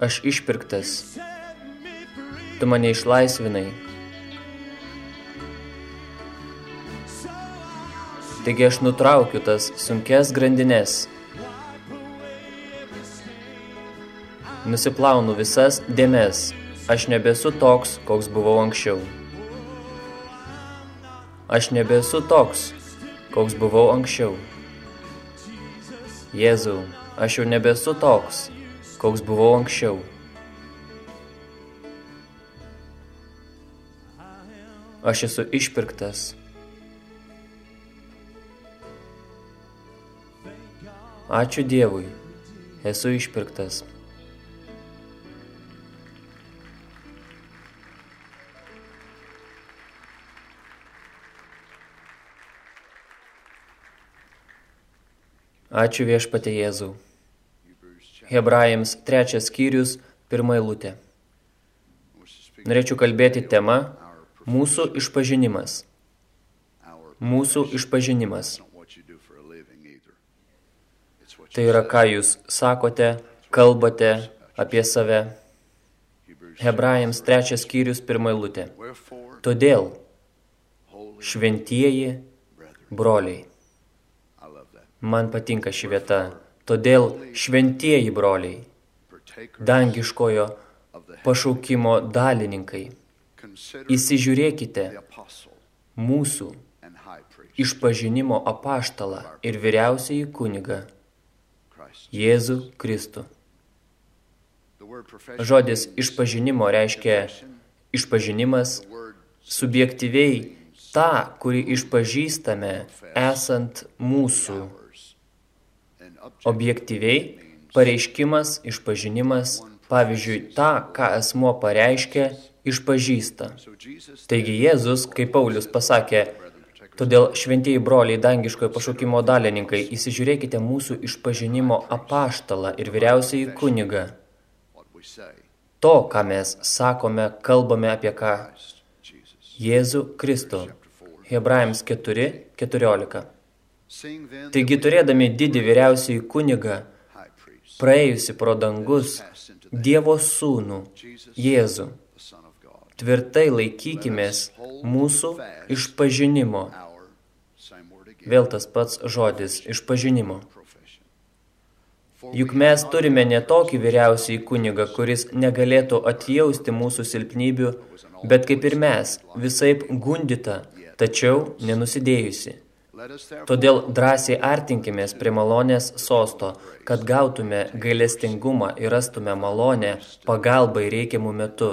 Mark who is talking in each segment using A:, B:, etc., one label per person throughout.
A: Aš išpirktas. Tu mane išlaisvinai. Taigi aš nutraukiu tas sunkes grandines. Nusiplaunu visas dėmes. Aš nebesu toks, koks buvau anksčiau. Aš nebesu toks, koks buvau anksčiau. Jėzau, aš jau nebesu toks, koks buvau anksčiau. Aš esu išpirktas. Ačiū Dievui, esu išpirktas. Ačiū viešpatė Jėzau. Hebrajams trečias skyrius, pirma eilutė. Norėčiau kalbėti tema Mūsų išpažinimas. Mūsų išpažinimas. Tai yra, ką jūs sakote, kalbate apie save. Hebrajams trečias skyrius, pirma eilutė. Todėl, šventieji broliai. Man patinka ši vieta. Todėl šventieji broliai, dangiškojo pašaukimo dalininkai, įsižiūrėkite mūsų išpažinimo apaštalą ir vyriausiai kunigą, Jėzų Kristų. Žodis išpažinimo reiškia išpažinimas subjektyviai tą, kurį išpažįstame esant mūsų Objektyviai, pareiškimas, išpažinimas, pavyzdžiui, tą, ką asmuo pareiškia, išpažįsta. Taigi Jėzus, kaip Paulius pasakė, todėl šventieji broliai dangiškojo pašaukimo dalininkai, įsižiūrėkite mūsų išpažinimo apaštalą ir vyriausiai kunigą. To, ką mes sakome, kalbame apie ką? Jėzų Kristų. Hebrajams 4, 14. Taigi turėdami didį vyriausiai kunigą, praėjusi pro dangus, Dievo sūnų, Jėzų, tvirtai laikykimės mūsų išpažinimo. Vėl tas pats žodis – išpažinimo. Juk mes turime ne tokį vyriausiai kunigą, kuris negalėtų atjausti mūsų silpnybių, bet kaip ir mes, visaip gundita, tačiau nenusidėjusi. Todėl drąsiai artinkimės prie malonės sosto, kad gautume gailestingumą ir rastume malonę pagalbai reikiamų metu.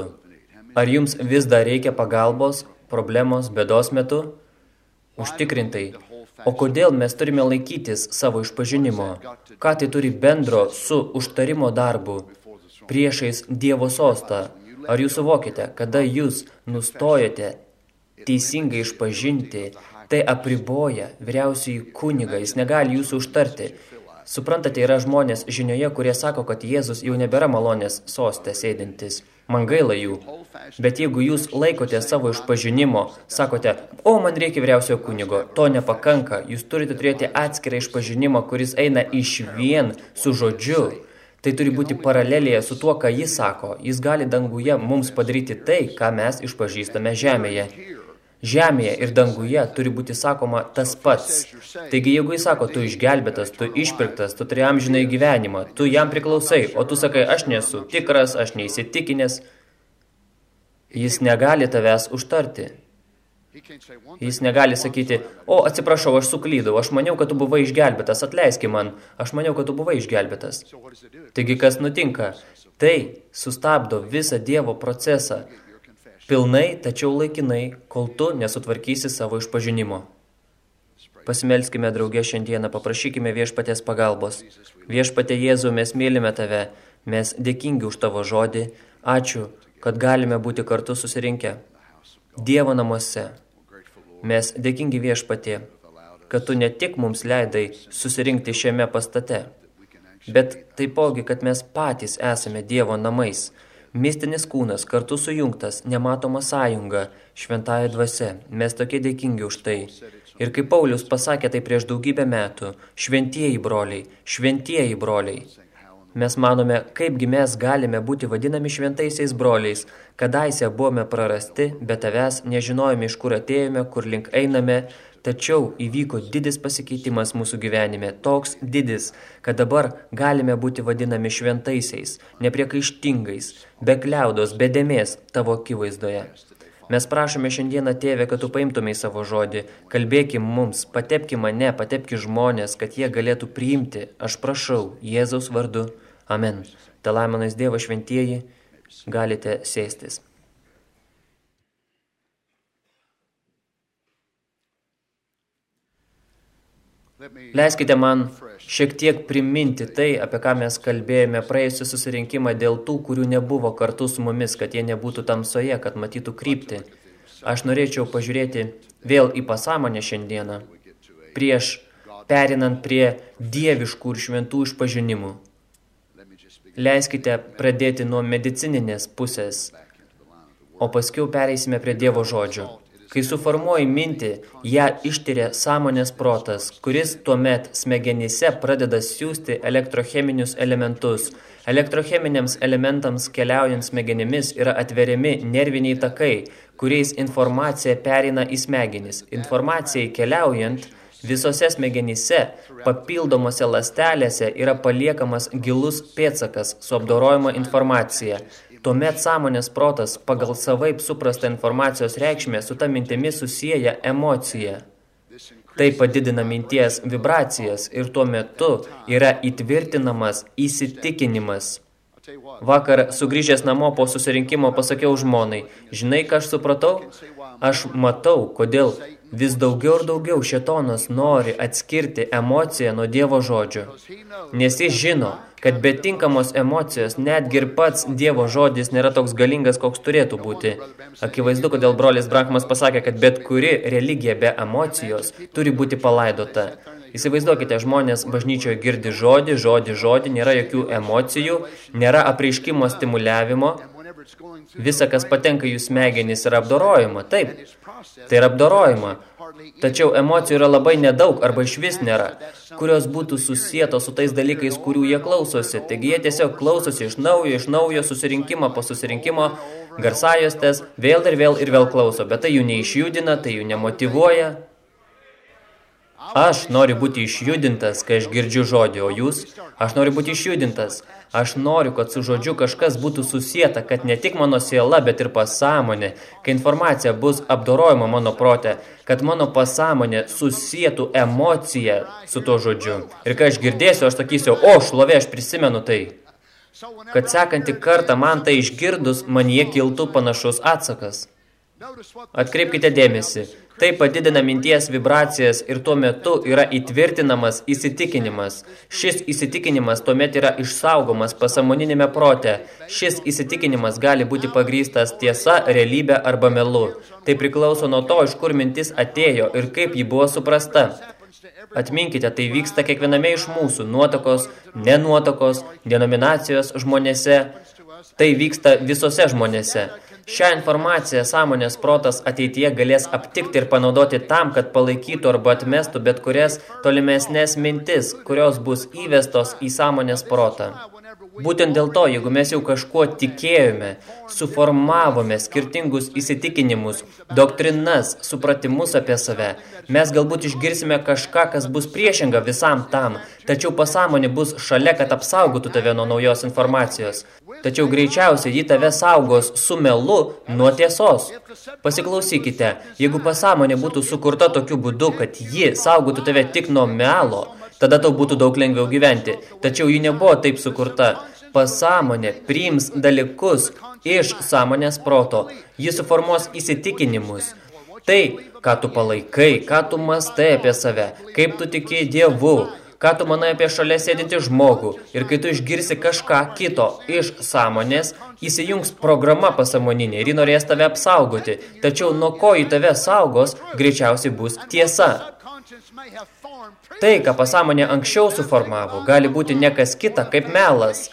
A: Ar jums vis dar reikia pagalbos, problemos, bėdos metu? Užtikrintai. O kodėl mes turime laikytis savo išpažinimo? Ką tai turi bendro su užtarimo darbu priešais Dievo sostą? Ar jūs suvokite, kada jūs nustojate teisingai išpažinti Tai apriboja vyriausiai kunigą, jis negali jūsų užtarti. Suprantate, yra žmonės žinioje, kurie sako, kad Jėzus jau nebėra malonės sostė sėdintis. Man gaila jų. Bet jeigu jūs laikote savo išpažinimo, sakote, o man reikia vyriausiojo kunigo, to nepakanka, jūs turite turėti atskirą išpažinimą, kuris eina iš vien su žodžiu. Tai turi būti paralelėje su tuo, ką jis sako. Jis gali danguje mums padaryti tai, ką mes išpažįstame žemėje. Žemėje ir danguje turi būti sakoma tas pats. Taigi, jeigu jis sako, tu išgelbėtas, tu išpirktas, tu turi amžinai gyvenimą, tu jam priklausai, o tu sakai, aš nesu tikras, aš neįsitikinęs, jis negali tavęs užtarti. Jis negali sakyti, o atsiprašau, aš suklydau, aš maniau, kad tu buvai išgelbėtas, atleiski man, aš maniau, kad tu buvai išgelbėtas. Taigi, kas nutinka? Tai sustabdo visą Dievo procesą pilnai, tačiau laikinai, kol tu nesutvarkysi savo išpažinimo. Pasimelskime draugė šiandieną, paprašykime viešpatės pagalbos. Viešpatė Jėzų, mes mylime tave, mes dėkingi už tavo žodį. Ačiū, kad galime būti kartu susirinkę. Dievo namuose. Mes dėkingi viešpatė, kad tu ne tik mums leidai susirinkti šiame pastate, bet taipogi, kad mes patys esame Dievo namais, Mistinis kūnas kartu sujungtas, nematoma sąjunga, šventąją dvasia. Mes tokie dėkingi už tai. Ir kaip Paulius pasakė tai prieš daugybę metų, šventieji broliai, šventieji broliai. Mes manome, kaipgi mes galime būti vadinami šventaisiais broliais. Kadaise buvome prarasti, bet tavęs nežinojome, iš kur atėjome, kur link einame, tačiau įvyko didis pasikeitimas mūsų gyvenime, toks didis, kad dabar galime būti vadinami šventaisiais, nepriekaištingais, be kliaudos, be dėmės tavo akivaizdoje. Mes prašome šiandieną, tėvė, kad tu paimtumai savo žodį, kalbėkim mums, patepki mane, patepki žmonės, kad jie galėtų priimti. Aš prašau, Jėzaus vardu. Amen. Telaimanas Dievo šventieji, galite sėstis. Leiskite man šiek tiek priminti tai, apie ką mes kalbėjome praėjusią susirinkimą dėl tų, kurių nebuvo kartu su mumis, kad jie nebūtų tamsoje, kad matytų kryptį. Aš norėčiau pažiūrėti vėl į pasąmonę šiandieną, prieš perinant prie dieviškų ir šventų išpažinimų. Leiskite pradėti nuo medicininės pusės, o paskiau pereisime prie Dievo žodžio. Kai suformuoji mintį, ją ištiria sąmonės protas, kuris tuomet smegenyse pradeda siūsti elektrocheminius elementus. Elektrocheminiams elementams keliaujant smegenimis yra atveriami nerviniai takai, kuriais informacija perina į smegenis. Informacijai keliaujant, visose smegenyse, papildomose lastelėse yra paliekamas gilus pėtsakas su apdorojama informacija. Tuomet sąmonės protas pagal savaip suprastą informacijos reikšmę su ta mintimi susieja emociją. Tai padidina minties vibracijas ir tuo metu yra įtvirtinamas įsitikinimas. Vakar sugrįžęs namo po susirinkimo pasakiau žmonai, žinai, ką aš supratau? Aš matau, kodėl vis daugiau ir daugiau šetonas nori atskirti emociją nuo Dievo žodžio. Nes jis žino, kad be tinkamos emocijos netgi ir pats Dievo žodis nėra toks galingas, koks turėtų būti. Akivaizdu, kodėl brolis Brankmas pasakė, kad bet kuri religija be emocijos turi būti palaidota. Įsivaizduokite, žmonės bažnyčioje girdi žodį, žodį, žodį, nėra jokių emocijų, nėra apreiškimo stimuliavimo, Visa, kas patenka jų smegenys, yra apdorojama. Taip, tai yra apdorojama. Tačiau emocijų yra labai nedaug arba iš vis nėra, kurios būtų susietos su tais dalykais, kurių jie klausosi. Taigi jie tiesiog klausosi iš naujo, iš naujo, susirinkimo po susirinkimo, garsajostės, vėl ir vėl ir vėl klauso, bet tai jų neišjudina, tai jų nemotivuoja. Aš noriu būti išjudintas, kai aš girdžiu žodį, o jūs? Aš noriu būti išjudintas. Aš noriu, kad su žodžiu kažkas būtų susieta, kad ne tik mano siela, bet ir pasąmonė, kai informacija bus apdorojama mano prote, kad mano pasąmonė susietų emociją su to žodžiu. Ir kai aš girdėsiu, aš sakysiu, o, šlovė, aš prisimenu tai. Kad sekantį kartą man tai išgirdus, man jie kiltų panašus atsakas. Atkreipkite dėmesį, Tai padidina minties vibracijas ir tuo metu yra įtvirtinamas įsitikinimas. Šis įsitikinimas tuomet yra išsaugomas pasamoninėme prote. Šis įsitikinimas gali būti pagrystas tiesa, realybė arba melu. Tai priklauso nuo to, iš kur mintis atėjo ir kaip ji buvo suprasta. Atminkite, tai vyksta kiekviename iš mūsų, nuotokos, nenuotokos, denominacijos žmonėse. Tai vyksta visose žmonėse. Šią informaciją sąmonės protas ateityje galės aptikti ir panaudoti tam, kad palaikytų arba atmestų bet kurias tolimesnės mintis, kurios bus įvestos į sąmonės protą. Būtent dėl to, jeigu mes jau kažkuo tikėjome, suformavome skirtingus įsitikinimus, doktrinas, supratimus apie save, mes galbūt išgirsime kažką, kas bus priešinga visam tam, tačiau pasąmonė bus šalia, kad apsaugotų tave nuo naujos informacijos. Tačiau greičiausiai ji tave saugos su melu nuo tiesos. Pasiklausykite, jeigu pasąmonė būtų sukurta tokiu būdu, kad ji saugotų tave tik nuo melo, tada tau būtų daug lengviau gyventi. Tačiau ji nebuvo taip sukurta. Pasąmonė priims dalykus iš sąmonės proto. Ji suformuos įsitikinimus. Tai, ką tu palaikai, ką tu mastai apie save, kaip tu tiki Dievu, ką tu manai apie šalia sėdintį žmogų ir kai tu išgirsi kažką kito iš sąmonės, įsijungs programa pasamoninė ir ji norės tave apsaugoti, tačiau nuo ko į tave saugos, greičiausiai bus tiesa. Tai, ką pasąmonė anksčiau suformavo, gali būti nekas kita kaip melas,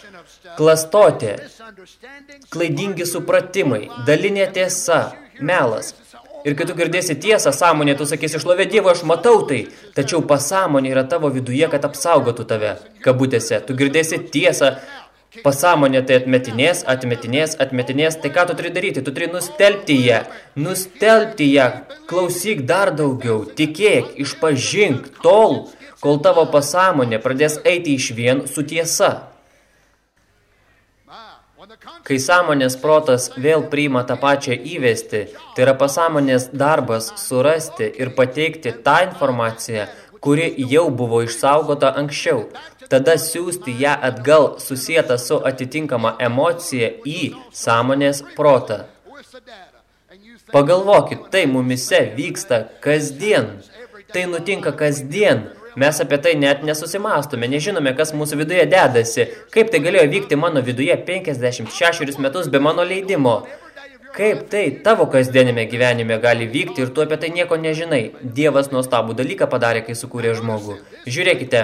A: klastotė, klaidingi supratimai, dalinė tiesa, melas. Ir kai tu girdėsi tiesą sąmonė, tu sakysi, šlovė Dievo, aš matau tai, tačiau pasąmonė yra tavo viduje, kad apsaugotų tave. Kabutėse, tu girdėsi tiesą, Pasąmonė tai atmetinės, atmetinės, atmetinės. Tai ką tu turi daryti? Tu turi nustelbti ją. Nustelbti ją. Klausyk dar daugiau. Tikėk, išpažink tol, kol tavo pasąmonė pradės eiti iš vien su tiesa. Kai sąmonės protas vėl priima tą pačią įvesti, tai yra pasąmonės darbas surasti ir pateikti tą informaciją, kuri jau buvo išsaugota anksčiau tada siūsti ją atgal susietą su atitinkama emocija į sąmonės protą. Pagalvokit, tai mumise vyksta kasdien. Tai nutinka kasdien. Mes apie tai net nesusimastome, nežinome, kas mūsų viduje dedasi. Kaip tai galėjo vykti mano viduje 56 metus be mano leidimo? Kaip tai tavo kasdienime gyvenime gali vykti ir tu apie tai nieko nežinai? Dievas nuostabų dalyką padarė, kai sukūrė žmogų. Žiūrėkite,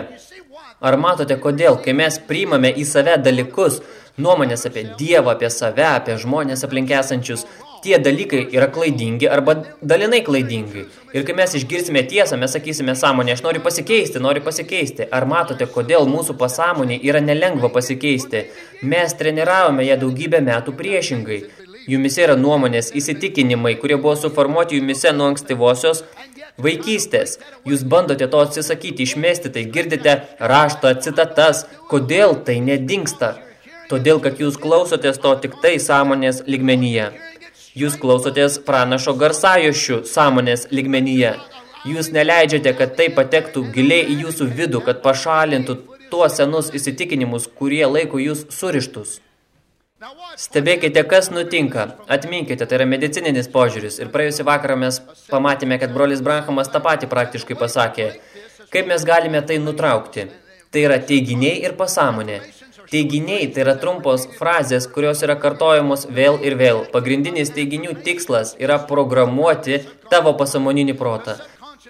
A: Ar matote, kodėl, kai mes priimame į save dalykus, nuomonės apie Dievą, apie save, apie žmonės aplink esančius, tie dalykai yra klaidingi arba dalinai klaidingi. Ir kai mes išgirsime tiesą, mes sakysime sąmonė, aš noriu pasikeisti, noriu pasikeisti. Ar matote, kodėl mūsų pasąmonė yra nelengva pasikeisti? Mes treniravome ją daugybę metų priešingai. Jumise yra nuomonės, įsitikinimai, kurie buvo suformuoti jumise nuo ankstyvosios vaikystės. Jūs bandote to atsisakyti, išmesti tai, girdite raštą, citatas. Kodėl tai nedingsta? Todėl, kad jūs klausotės to tik tai sąmonės ligmenyje. Jūs klausotės pranašo garsajošių sąmonės ligmenyje. Jūs neleidžiate, kad tai patektų giliai į jūsų vidų, kad pašalintų tuos senus įsitikinimus, kurie laiko jūs surištus. Stebėkite, kas nutinka. Atminkite, tai yra medicininis požiūris. Ir praėjusį vakarą mes pamatėme, kad brolis Branhamas tą patį praktiškai pasakė. Kaip mes galime tai nutraukti? Tai yra teiginiai ir pasąmonė. Teiginiai tai yra trumpos frazės, kurios yra kartojamos vėl ir vėl. Pagrindinis teiginių tikslas yra programuoti tavo pasamoninį protą.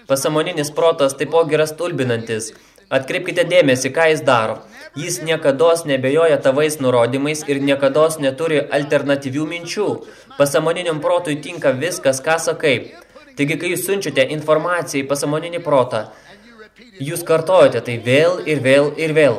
A: Pasamoninis protas taipogi yra stulbinantis. Atkreipkite dėmesį, ką jis daro. Jis niekados nebejoja tavais nurodymais ir niekados neturi alternatyvių minčių. Pasamoniniam protui tinka viskas, ką sakai. Taigi, kai jūs siunčiate informaciją į pasamoninį protą, jūs kartojate tai vėl ir vėl ir vėl.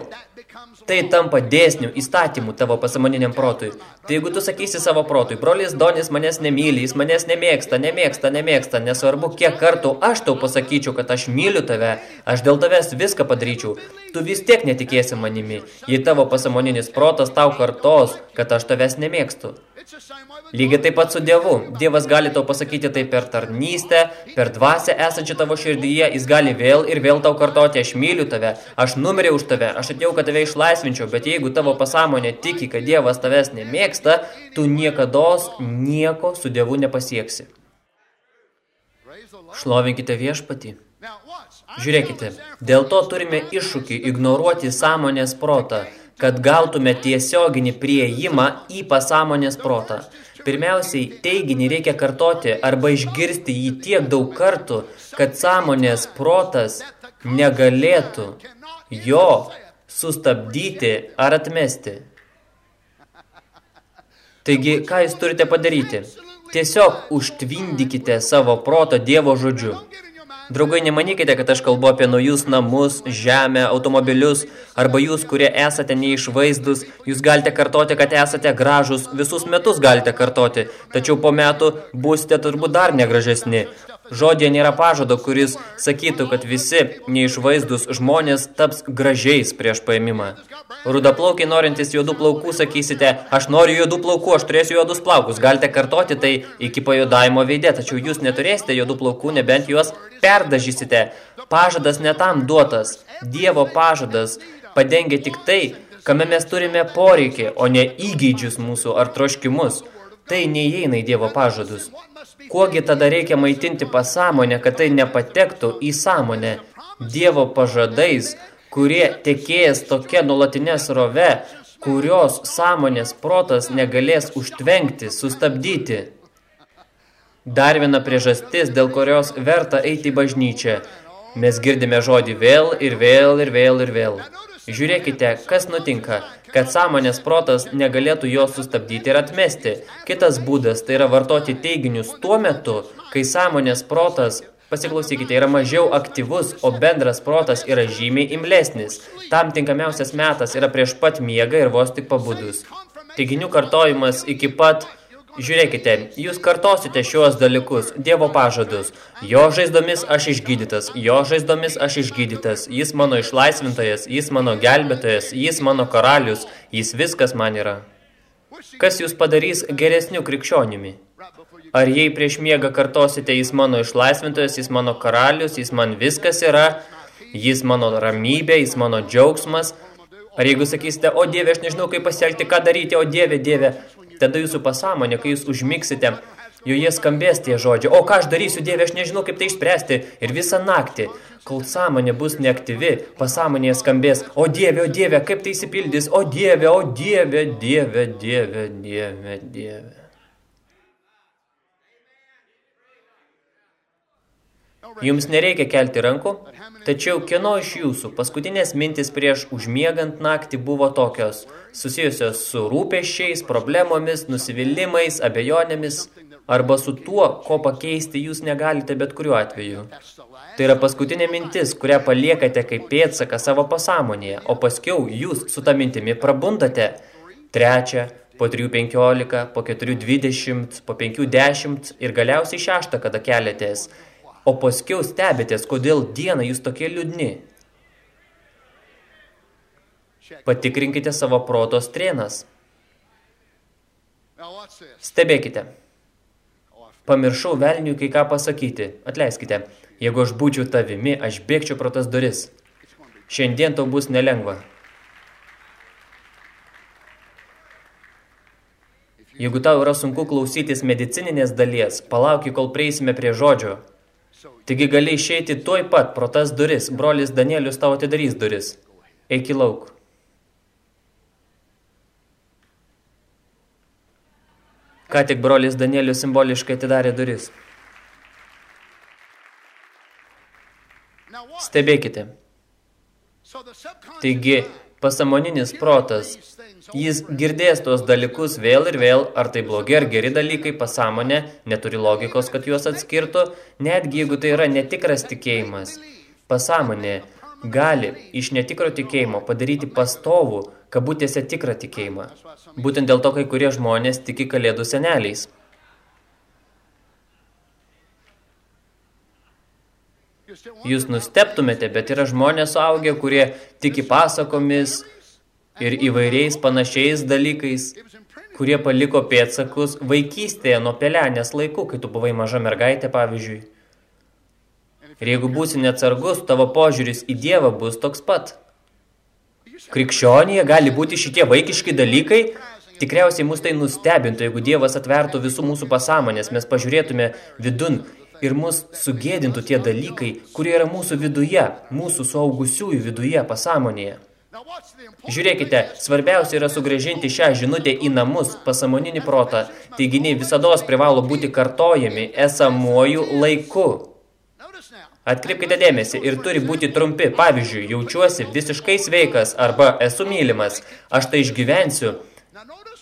A: Tai tampa dėsnių įstatymų tavo pasamoniniam protui. Tai jeigu tu sakysi savo protui, brolis Donis manęs nemyli, jis manęs nemėgsta, nemėgsta, nemėgsta, nesvarbu, kiek kartų aš tau pasakyčiau, kad aš myliu tave, aš dėl tavęs viską padaryčiau, tu vis tiek netikėsi manimi, jei tavo pasamoninis protas tau kartos, kad aš tavęs nemėgstu. Lygiai taip pat su Dievu. Dievas gali tau pasakyti tai per tarnystę, per dvasę esančią tavo širdyje, jis gali vėl ir vėl tau kartoti, aš myliu tave, aš numeriau už tave, aš atėjau, kad tave išlaisvinčiau, bet jeigu tavo pasąmonė tiki, kad Dievas tavęs nemėgsta, tu niekados nieko su Dievu nepasieksi. Šlovinkite viešpatį. Žiūrėkite, dėl to turime iššūkį ignoruoti sąmonės protą, kad gautume tiesioginį prieimą į pasąmonės protą. Pirmiausiai, teiginį reikia kartoti arba išgirsti jį tiek daug kartų, kad sąmonės protas negalėtų jo sustabdyti ar atmesti. Taigi, ką jūs turite padaryti? Tiesiog užtvindykite savo proto Dievo žodžiu. Draugai, nemanykite, kad aš kalbu apie naujus namus, žemę, automobilius, arba jūs, kurie esate neišvaizdus, jūs galite kartoti, kad esate gražus, visus metus galite kartoti, tačiau po metų būsite turbūt dar negražesni. Žodė nėra pažado, kuris sakytų, kad visi neišvaizdus žmonės taps gražiais prieš paėmimą. Rudaplaukiai norintys juodų plaukų sakysite, aš noriu juodų plaukų, aš turėsiu juodus plaukus. Galite kartoti tai iki pajudavimo veidė, tačiau jūs neturėsite juodų plaukų, nebent juos perdažysite. Pažadas netam duotas. Dievo pažadas padengia tik tai, kame mes turime poreikį, o ne įgeidžius mūsų ar troškimus. Tai neįeina į Dievo pažadus. Kuogi tada reikia maitinti pasąmonę, kad tai nepatektų į sąmonę Dievo pažadais, kurie tekėjęs tokia nulatinė srove, kurios sąmonės protas negalės užtvenkti, sustabdyti. Dar viena priežastis, dėl kurios verta eiti į bažnyčią. Mes girdime žodį vėl ir vėl ir vėl ir vėl. Žiūrėkite, kas nutinka, kad sąmonės protas negalėtų jo sustabdyti ir atmesti. Kitas būdas tai yra vartoti teiginius tuo metu, kai sąmonės protas Pasiklausykite, yra mažiau aktyvus, o bendras protas yra žymiai imlesnis. Tam tinkamiausias metas yra prieš pat miegą ir vos tik pabudus. Teiginių kartojimas iki pat Žiūrėkite, jūs kartosite šiuos dalykus, Dievo pažadus. Jo žaizdomis aš išgydytas, jo žaizdomis aš išgydytas, jis mano išlaisvintojas, jis mano gelbėtojas, jis mano karalius, jis viskas man yra. Kas jūs padarys geresniu krikščionimi? Ar jei prieš miegą kartosite, jis mano išlaisvintojas, jis mano karalius, jis man viskas yra, jis mano ramybė, jis mano džiaugsmas, Ar jeigu sakysite, o Dieve, aš nežinau, kaip pasielgti, ką daryti, o Dieve, Dieve, tada jūsų pasąmonė, kai jūs užmiksite, joje skambės tie žodžiai, o ką aš darysiu, Dieve, aš nežinau, kaip tai išspręsti. Ir visą naktį, kol sąmonė bus neaktyvi, pasąmonėje skambės, o Dieve, o Dieve, kaip tai įsipildys, o Dieve, o Dieve, Dieve, Dieve, Dieve, Dieve. Jums nereikia kelti rankų, tačiau kieno iš jūsų paskutinės mintis prieš užmiegant naktį buvo tokios, susijusios su rūpeščiais, problemomis, nusivylimais, abejonėmis, arba su tuo, ko pakeisti jūs negalite bet kuriuo atveju. Tai yra paskutinė mintis, kurią paliekate kaip pėdsaką savo pasąmonėje, o paskiau jūs su ta mintimi prabundate. Trečią, po 3.15, po 4.20, po 5.10 ir galiausiai šeštą, kada keliatės – o paskiau stebitės, kodėl dieną jūs tokie liūdni. Patikrinkite savo proto strėnas. Stebėkite. Pamiršau velniui kai ką pasakyti. Atleiskite, jeigu aš būčiau tavimi, aš bėgčiau pro tas duris. Šiandien tau bus nelengva. Jeigu tau yra sunku klausytis medicininės dalies, palauki, kol prieisime prie žodžio – Taigi gali išeiti tuoj pat pro tas duris, brolis Danielius tau atidarys duris. Eik į lauk. Ką tik brolis Danielius simboliškai atidarė duris. Stebėkite. Taigi, pasamoninis protas Jis girdės tuos dalykus vėl ir vėl, ar tai blogi ar geri dalykai, pasąmonė, neturi logikos, kad juos atskirtų, netgi jeigu tai yra netikras tikėjimas. Pasąmonė gali iš netikro tikėjimo padaryti pastovų, kabutėse tikrą tikėjimą. Būtent dėl to kai kurie žmonės tiki kalėdų seneliais. Jūs nusteptumėte, bet yra žmonės suaugę, kurie tiki pasakomis, ir įvairiais panašiais dalykais, kurie paliko pėtsakus vaikystėje nuo pelenės laikų, kai tu buvai maža mergaitė, pavyzdžiui. Ir jeigu būsi neatsargus, tavo požiūris į Dievą bus toks pat. Krikščionėje gali būti šitie vaikiški dalykai, tikriausiai mus tai nustebintų, jeigu Dievas atvertų visų mūsų pasąmonės, mes pažiūrėtume vidun ir mus sugėdintų tie dalykai, kurie yra mūsų viduje, mūsų suaugusiųjų viduje pasąmonėje. Žiūrėkite, svarbiausia yra sugražinti šią žinutę į namus, pasamoninį protą. Teiginiai visados privalo būti kartojami esamuoju laiku. Atkreipkite dėmesį ir turi būti trumpi. Pavyzdžiui, jaučiuosi visiškai sveikas arba esu mylimas. Aš tai išgyvensiu.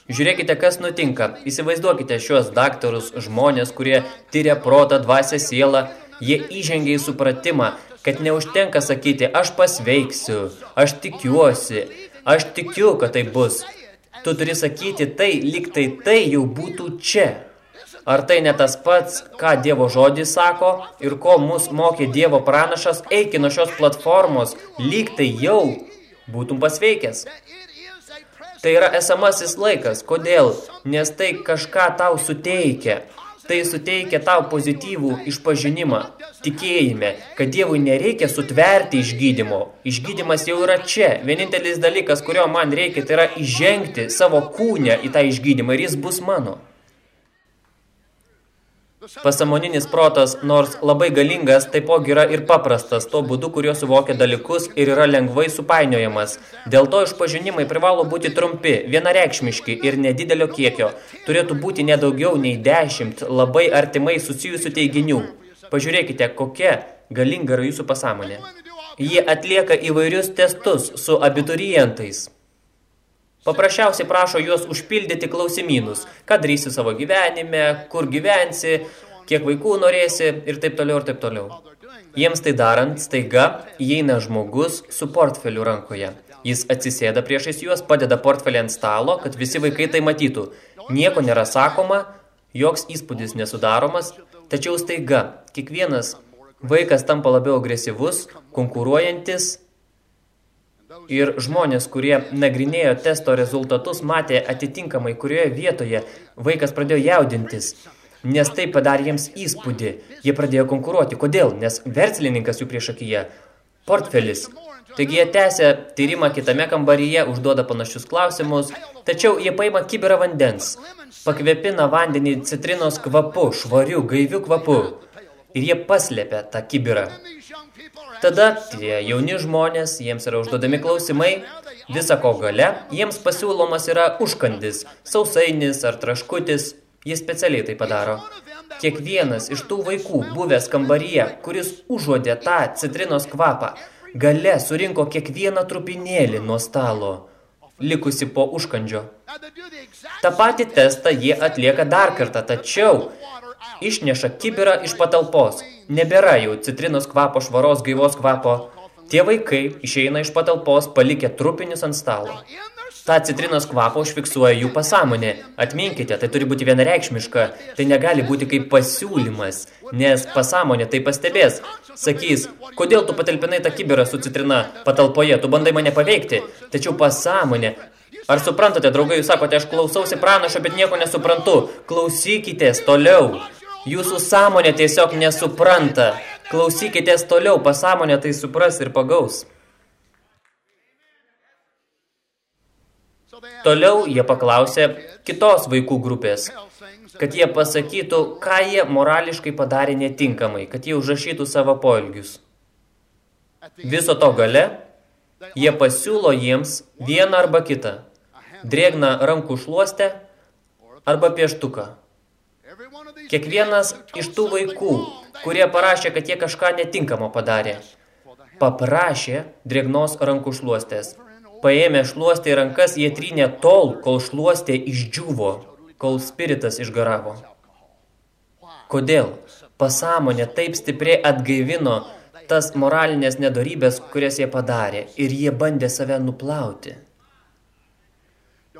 A: Žiūrėkite, kas nutinka. Įsivaizduokite šios daktarus, žmonės, kurie tyria protą, dvasę, sielą. Jie įžengia į supratimą, kad neužtenka sakyti, aš pasveiksiu, aš tikiuosi, aš tikiu, kad tai bus. Tu turi sakyti tai, lyg tai tai jau būtų čia. Ar tai ne tas pats, ką Dievo žodis sako ir ko mus mokė Dievo pranašas, eiki nuo šios platformos, lyg tai jau būtum pasveikęs. Tai yra esamasis laikas. Kodėl? Nes tai kažką tau suteikia. Tai suteikia tau pozityvų išpažinimą, tikėjime, kad Dievui nereikia sutverti išgydymo. Išgydymas jau yra čia. Vienintelis dalykas, kurio man reikia, tai yra įžengti savo kūnę į tą išgydymą ir jis bus mano. Pasamoninis protas, nors labai galingas, taipogi yra ir paprastas, to būdu, kurio suvokia dalykus ir yra lengvai supainiojamas. Dėl to išpažinimai privalo būti trumpi, vienareikšmiški ir nedidelio kiekio. Turėtų būti nedaugiau nei dešimt labai artimai susijusių teiginių. Pažiūrėkite, kokia galinga yra jūsų pasąmonė. Jie atlieka įvairius testus su abiturientais. Paprasčiausiai prašo juos užpildyti klausimynus, ką darysi savo gyvenime, kur gyvensi, kiek vaikų norėsi ir taip toliau ir taip toliau. Jiems tai darant, staiga įeina žmogus su portfeliu rankoje. Jis atsisėda priešais juos, padeda portfelį ant stalo, kad visi vaikai tai matytų. Nieko nėra sakoma, joks įspūdis nesudaromas, tačiau staiga kiekvienas vaikas tampa labiau agresyvus, konkuruojantis ir žmonės, kurie nagrinėjo testo rezultatus, matė atitinkamai, kurioje vietoje vaikas pradėjo jaudintis, nes tai padarė jiems įspūdį. Jie pradėjo konkuruoti. Kodėl? Nes verslininkas jų priešakyje. Portfelis. Taigi jie tęsia tyrimą kitame kambaryje, užduoda panašius klausimus, tačiau jie paima kibirą vandens, pakvepina vandenį citrinos kvapu, švariu, gaiviu kvapu ir jie paslėpia tą kibirą. Tada tie jauni žmonės, jiems yra užduodami klausimai, visa ko gale, jiems pasiūlomas yra užkandis, sausainis ar traškutis, jie specialiai tai padaro. Kiekvienas iš tų vaikų, buvęs kambaryje, kuris užuodė tą citrinos kvapą, gale surinko kiekvieną trupinėlį nuo stalo, likusi po užkandžio. Ta patį testą jie atlieka dar kartą, tačiau išneša kibirą iš patalpos. Nebėra jau citrinos kvapo, švaros, gaivos kvapo. Tie vaikai išeina iš patalpos, palikę trupinius ant stalo. Ta citrinos kvapą užfiksuoja jų pasąmonė. Atminkite, tai turi būti vienareikšmiška. Tai negali būti kaip pasiūlymas, nes pasąmonė tai pastebės. Sakys, kodėl tu patelpinai tą kibirą su citrina patalpoje, tu bandai mane paveikti. Tačiau pasąmonė Ar suprantate, draugai, jūs sakote, aš klausausi pranašo, bet nieko nesuprantu. Klausykitės toliau. Jūsų sąmonė tiesiog nesupranta. Klausykitės toliau, pasąmonė tai supras ir pagaus. Toliau jie paklausė kitos vaikų grupės, kad jie pasakytų, ką jie morališkai padarė netinkamai, kad jie užrašytų savo poelgius. Viso to gale jie pasiūlo jiems vieną arba kitą drėgną rankų šluostę arba pieštuką. Kiekvienas iš tų vaikų, kurie parašė, kad jie kažką netinkamo padarė, paprašė drėgnos rankų šluostės. Paėmė šluostę į rankas, jie trynė tol, kol šluostė išdžiuvo, kol spiritas išgaravo. Kodėl? Pasąmonė taip stipriai atgaivino tas moralinės nedorybės, kurias jie padarė, ir jie bandė save nuplauti.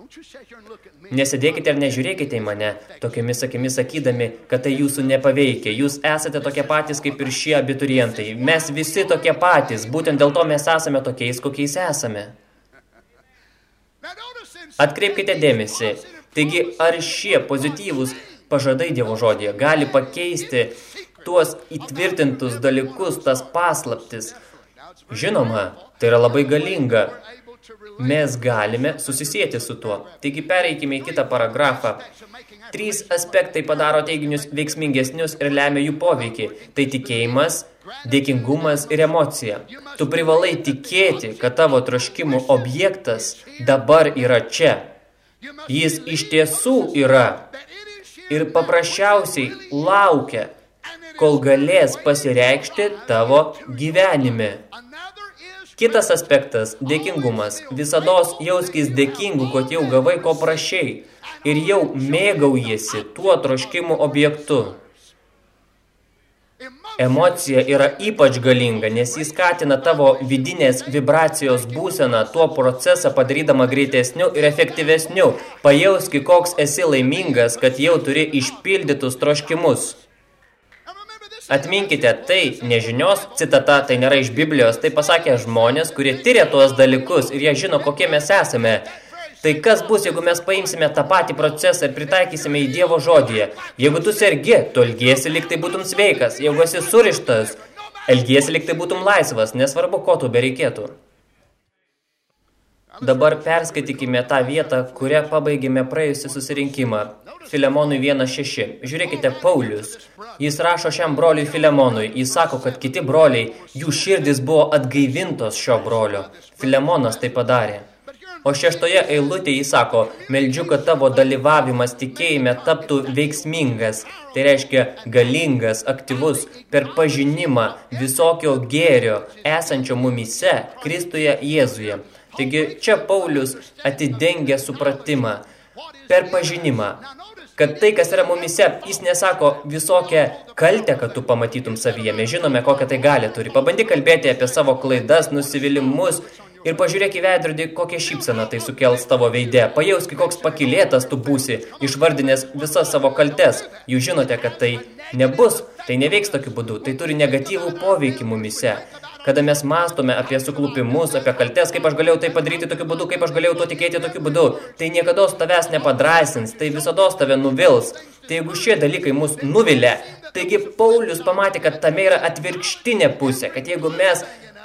A: Nesėdėkite ir nežiūrėkite į mane, tokiamis akimis sakydami, kad tai jūsų nepaveikia. Jūs esate tokie patys kaip ir šie abiturientai. Mes visi tokie patys, būtent dėl to mes esame tokiais, kokiais esame. Atkreipkite dėmesį. Taigi, ar šie pozityvūs pažadai Dievo žodėje gali pakeisti tuos įtvirtintus dalykus, tas paslaptis? Žinoma, tai yra labai galinga mes galime susisieti su tuo. Taigi pereikime į kitą paragrafą. Trys aspektai padaro teiginius veiksmingesnius ir lemia jų poveikį. Tai tikėjimas, dėkingumas ir emocija. Tu privalai tikėti, kad tavo troškimų objektas dabar yra čia. Jis iš tiesų yra ir paprasčiausiai laukia, kol galės pasireikšti tavo gyvenime. Kitas aspektas – dėkingumas. Visados jauskis dėkingų, kad jau gavai ko prašiai ir jau mėgaujasi tuo troškimų objektu. Emocija yra ypač galinga, nes jis skatina tavo vidinės vibracijos būseną, tuo procesą padarydama greitesniu ir efektyvesniu. Pajauski, koks esi laimingas, kad jau turi išpildytus troškimus. Atminkite, tai nežinios citata, tai nėra iš Biblijos, tai pasakė žmonės, kurie tyria tuos dalykus ir jie žino, kokie mes esame. Tai kas bus, jeigu mes paimsime tą patį procesą ir pritaikysime į Dievo žodyje? Jeigu tu sergi, tu elgiesi, lyg tai būtum sveikas. Jeigu esi surištas, elgiesi, lyg tai būtum laisvas, nesvarbu, ko tu bereikėtų. Dabar perskaitykime tą vietą, kurią pabaigėme praėjusį susirinkimą. Filemonui 1.6. Žiūrėkite, Paulius. Jis rašo šiam broliui Filemonui. Jis sako, kad kiti broliai, jų širdis buvo atgaivintos šio brolio. Filemonas tai padarė. O šeštoje eilutėje jis sako, meldžiu, kad tavo dalyvavimas tikėjime taptų veiksmingas, tai reiškia galingas, aktyvus, per pažinimą visokio gėrio esančio mumise Kristuje Jėzuje. Taigi čia Paulius atidengia supratimą. per pažinimą. Kad tai, kas yra mumise, jis nesako visokią kaltę, kad tu pamatytum savyje. Mes žinome, kokią tai gali turi. Pabandyk kalbėti apie savo klaidas, nusivylimus ir pažiūrėk į veidrodį, kokią šypseną tai sukels tavo veide. Pajausk, koks pakilėtas tu būsi, išvardinės visas savo kaltes. Jūs žinote, kad tai nebus, tai neveiks tokiu būdu, tai turi negatyvų poveikį mumise kada mes mastome apie suklupimus, apie kaltes, kaip aš galėjau tai padaryti tokiu būdu, kaip aš galėjau to tikėti tokiu būdu, tai niekada tavęs nepadrasins, tai visada tave nuvils. Tai jeigu šie dalykai mus nuvilia, taigi Paulius pamatė, kad tame yra atvirkštinė pusė, kad jeigu mes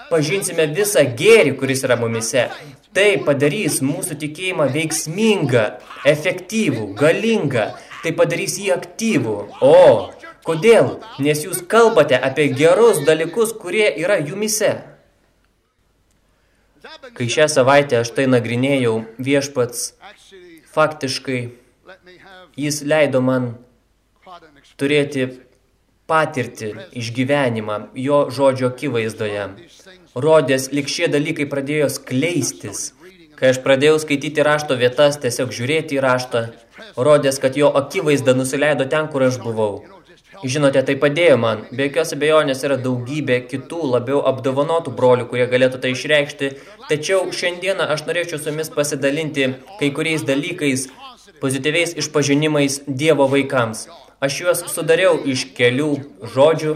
A: pažinsime visą gėrį, kuris yra mumise, tai padarys mūsų tikėjimą veiksmingą, efektyvų, galingą, tai padarys jį aktyvų. O, Kodėl? Nes jūs kalbate apie gerus dalykus, kurie yra jumise. Kai šią savaitę aš tai nagrinėjau, viešpats faktiškai jis leido man turėti patirtį, išgyvenimą jo žodžio akivaizdoje. Rodės, lik šie dalykai pradėjo skleistis. Kai aš pradėjau skaityti rašto vietas, tiesiog žiūrėti į raštą, rodės, kad jo akivaizda nusileido ten, kur aš buvau. Žinote, tai padėjo man. Be jokios abejonės yra daugybė kitų labiau apdovanotų brolių, kurie galėtų tai išreikšti. Tačiau šiandieną aš norėčiau su jumis pasidalinti kai kuriais dalykais, pozityviais išpažinimais Dievo vaikams. Aš juos sudariau iš kelių žodžių,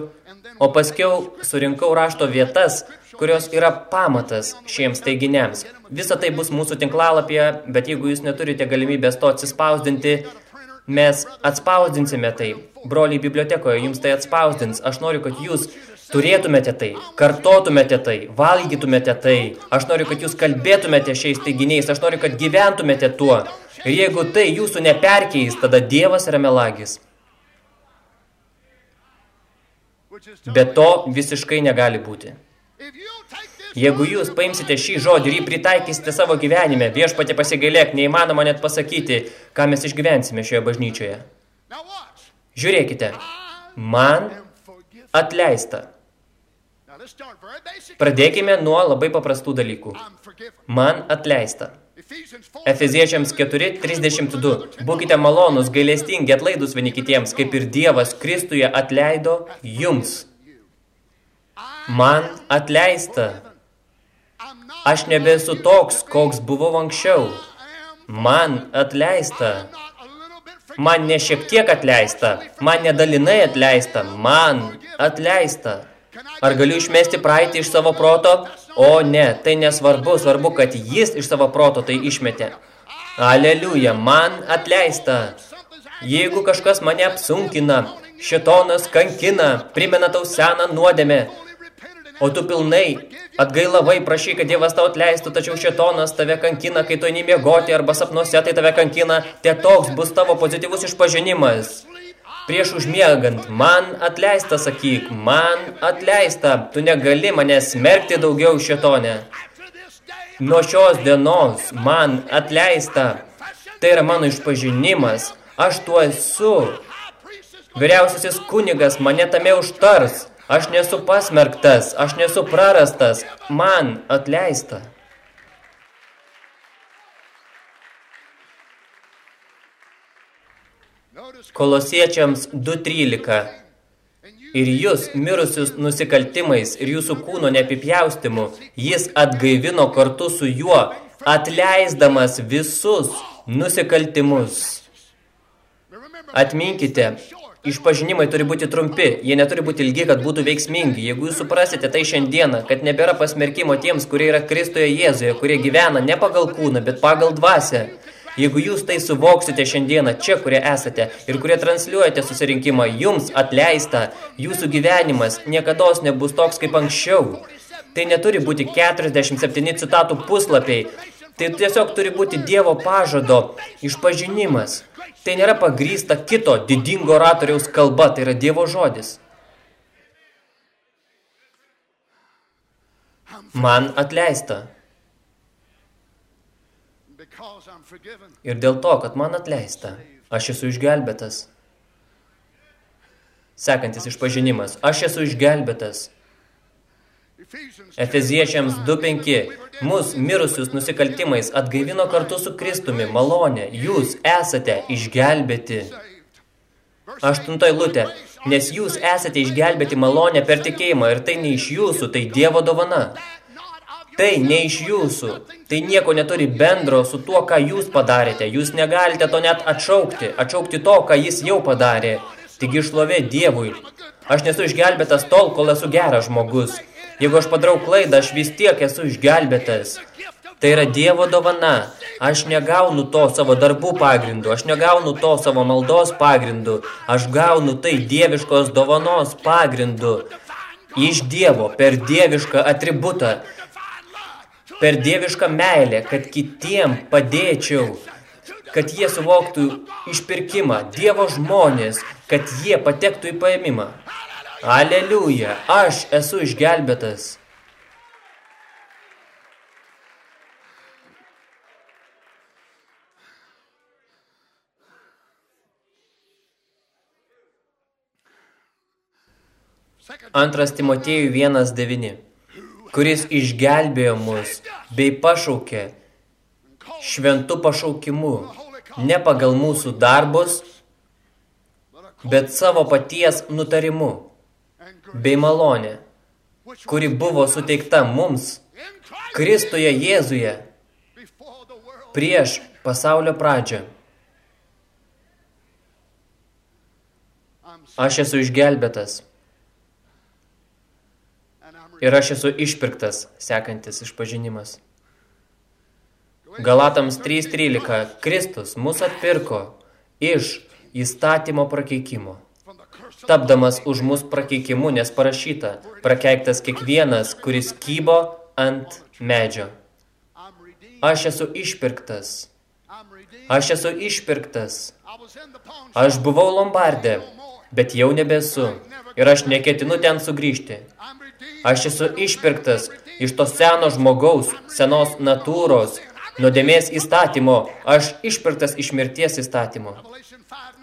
A: o paskiau surinkau rašto vietas, kurios yra pamatas šiems teiginiams. Visa tai bus mūsų tinklalapyje, bet jeigu jūs neturite galimybės to atsispausdinti, Mes atspausdinsime tai. Broliai bibliotekoje jums tai atspausdins. Aš noriu, kad jūs turėtumėte tai, kartotumėte tai, valgytumėte tai. Aš noriu, kad jūs kalbėtumėte šiais teiginiais. Aš noriu, kad gyventumėte tuo. Ir jeigu tai jūsų neperkeis, tada Dievas yra melagis. Bet to visiškai negali būti. Jeigu jūs paimsite šį žodį ir jį pritaikysite savo gyvenime, viešpatė pasigailėk, neįmanoma net pasakyti, ką mes išgyvensime šioje bažnyčioje. Žiūrėkite, man atleista. Pradėkime nuo labai paprastų dalykų. Man atleista. Efeziečiams 4.32. Būkite malonus, gailestingi, atlaidus vieni kitiems, kaip ir Dievas Kristuje atleido jums. Man atleista. Aš nebesu toks, koks buvau anksčiau. Man atleista. Man ne šiek tiek atleista. Man nedalinai atleista. Man atleista. Ar galiu išmesti praeitį iš savo proto? O ne, tai nesvarbu. Svarbu, kad jis iš savo proto tai išmetė. Aleliuja, man atleista. Jeigu kažkas mane apsunkina, šetonas kankina, primena tau seną nuodėmę, o tu pilnai Atgailavai, prašy, kad Dievas tau atleistų, tačiau šetonas tave kankina, kai tu eini miegoti arba sapnuose, tai tave kankina. Te toks bus tavo pozityvus išpažinimas. Prieš užmiegant, man atleista, sakyk, man atleista, tu negali mane smerkti daugiau šetone. Nuo šios dienos man atleista. Tai yra mano išpažinimas. Aš tuo esu. Vyriausiasis kunigas mane tame užtars. Aš nesu pasmerktas, aš nesu prarastas, man atleista. Kolosiečiams 2.13 Ir jūs, mirusius nusikaltimais ir jūsų kūno neapipjaustimu, jis atgaivino kartu su juo, atleisdamas visus nusikaltimus. Atminkite, Išpažinimai turi būti trumpi, jie neturi būti ilgi, kad būtų veiksmingi. Jeigu jūs suprasite tai šiandieną, kad nebėra pasmerkimo tiems, kurie yra Kristoje Jėzuje, kurie gyvena ne pagal kūną, bet pagal dvasę. Jeigu jūs tai suvoksite šiandieną čia, kurie esate ir kurie transliuojate susirinkimą, jums atleista, jūsų gyvenimas niekados nebus toks kaip anksčiau. Tai neturi būti 47 citatų puslapiai, tai tiesiog turi būti Dievo pažado išpažinimas. Tai nėra pagrysta kito didingo oratoriaus kalba, tai yra Dievo žodis. Man atleista. Ir dėl to, kad man atleista, aš esu išgelbėtas. Sekantis išpažinimas, aš esu išgelbėtas. Efeziečiams 2.5. Mus mirusius nusikaltimais atgaivino kartu su Kristumi malonė. Jūs esate išgelbėti. Aštunta eilutė. Nes jūs esate išgelbėti malonę per tikėjimą ir tai ne iš jūsų, tai Dievo dovana. Tai ne iš jūsų. Tai nieko neturi bendro su tuo, ką jūs padarėte. Jūs negalite to net atšaukti. Atšaukti to, ką jis jau padarė. Taigi šlovė Dievui. Aš nesu išgelbėtas tol, kol esu geras žmogus. Jeigu aš padarau klaidą, aš vis tiek esu išgelbėtas. Tai yra Dievo dovana. Aš negaunu to savo darbų pagrindu, aš negaunu to savo maldos pagrindu, aš gaunu tai dieviškos dovanos pagrindu. Iš Dievo, per dievišką atributą, per dievišką meilę, kad kitiem padėčiau, kad jie suvoktų išpirkimą, Dievo žmonės, kad jie patektų į paėmimą. Aleliuja, aš esu išgelbėtas. Antras Timotiejų 1.9, kuris išgelbėjo mus bei pašaukė šventų pašaukimu, ne pagal mūsų darbus, bet savo paties nutarimu bei malonė, kuri buvo suteikta mums Kristuje Jėzuje prieš pasaulio pradžią. Aš esu išgelbėtas. Ir aš esu išpirktas, sekantis išpažinimas. Galatams 3.13. Kristus mus atpirko iš įstatymo prakeikimo tapdamas už mus prakeikimu, nes parašyta, prakeiktas kiekvienas, kuris kybo ant medžio. Aš esu išpirktas. Aš esu išpirktas. Aš buvau Lombardė, bet jau nebesu. Ir aš neketinu ten sugrįžti. Aš esu išpirktas iš to seno žmogaus, senos natūros, nuodėmės įstatymo. Aš išpirktas iš mirties įstatymo.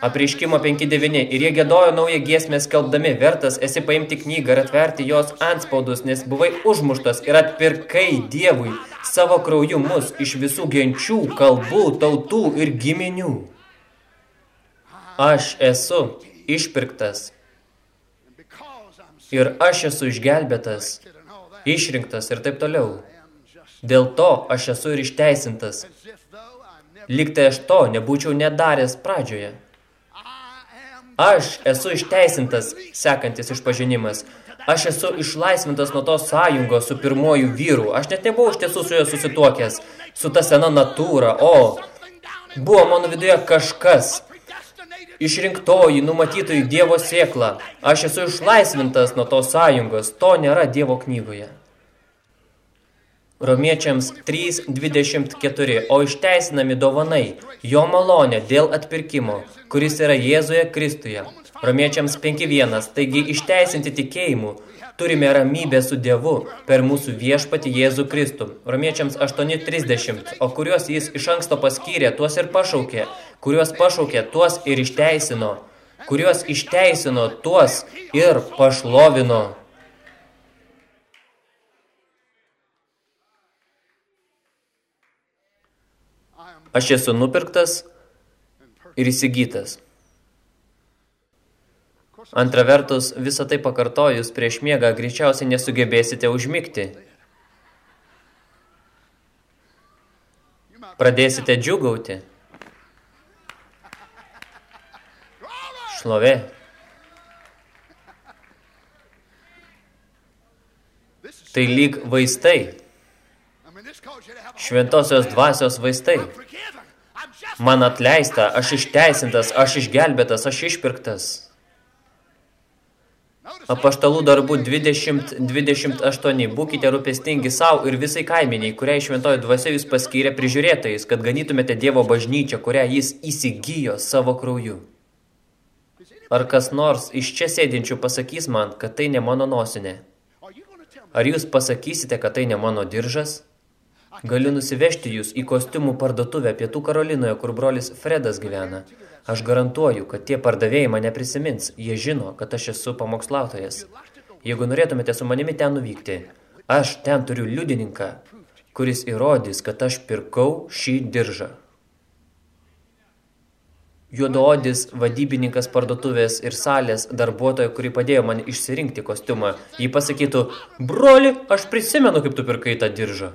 A: Apreiškimo 5.9. Ir jie gėdojo naują giesmę skelbdami, vertas esi paimti knygą ir atverti jos anspaudus, nes buvai užmuštas ir atpirkai Dievui savo krauju mus iš visų genčių, kalbų, tautų ir giminių. Aš esu išpirktas ir aš esu išgelbėtas, išrinktas ir taip toliau. Dėl to aš esu ir išteisintas. Liktai aš to nebūčiau nedaręs pradžioje. Aš esu išteisintas, sekantis išpažinimas. Aš esu išlaisvintas nuo tos sąjungos su pirmoju vyru. Aš net nebuvau iš tiesų su juo susituokęs, su ta sena natūra. O, buvo mano viduje kažkas, išrinktoji, numatytoji Dievo sėkla. Aš esu išlaisvintas nuo tos sąjungos. To nėra Dievo knygoje. Romiečiams 3.24, o išteisinami dovanai, jo malonė dėl atpirkimo, kuris yra Jėzuje Kristuje. Romiečiams 5.1, taigi išteisinti tikėjimu, turime ramybę su Dievu per mūsų viešpatį Jėzų Kristų. Romiečiams 8.30, o kuriuos jis iš anksto paskyrė, tuos ir pašaukė, kuriuos pašaukė, tuos ir išteisino, kuriuos išteisino, tuos ir pašlovino. Aš esu nupirktas ir įsigytas. Antra vertus, visą tai pakartojus prieš miegą greičiausiai nesugebėsite užmigti. Pradėsite džiugauti. Šlovė. Tai lyg vaistai. Šventosios dvasios vaistai. Man atleista, aš išteisintas, aš išgelbėtas, aš išpirktas. Apaštalų darbų 20-28. Būkite rūpestingi savo ir visai kaiminiai, kuriai šventoji dvasia jūs paskyrė prižiūrėtojais, kad ganytumėte Dievo bažnyčią, kurią jis įsigijo savo krauju. Ar kas nors iš čia sėdinčių pasakys man, kad tai ne mano nosinė? Ar jūs pasakysite, kad tai ne mano diržas? Galiu nusivežti jūs į kostiumų parduotuvę Pietų Karolinoje, kur brolis Fredas gyvena. Aš garantuoju, kad tie pardavėjai mane prisimins. Jie žino, kad aš esu pamokslautojas. Jeigu norėtumėte su manimi ten nuvykti, Aš ten turiu liudininką, kuris įrodys, kad aš pirkau šį diržą. Juodoodis vadybininkas parduotuvės ir salės darbuotoja, kuri padėjo man išsirinkti kostiumą, jį pasakytų, broli, aš prisimenu, kaip tu pirkai tą diržą.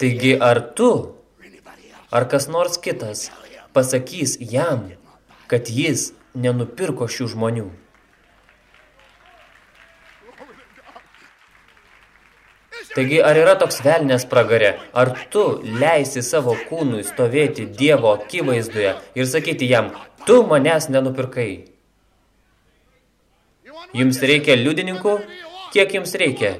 A: Taigi, ar tu, ar kas nors kitas pasakys jam, kad jis nenupirko šių žmonių? Taigi, ar yra toks velnės pragarė? Ar tu leisi savo kūnui stovėti Dievo akivaizdoje ir sakyti jam, tu manęs nenupirkai? Jums reikia liudininkų? Kiek jums reikia?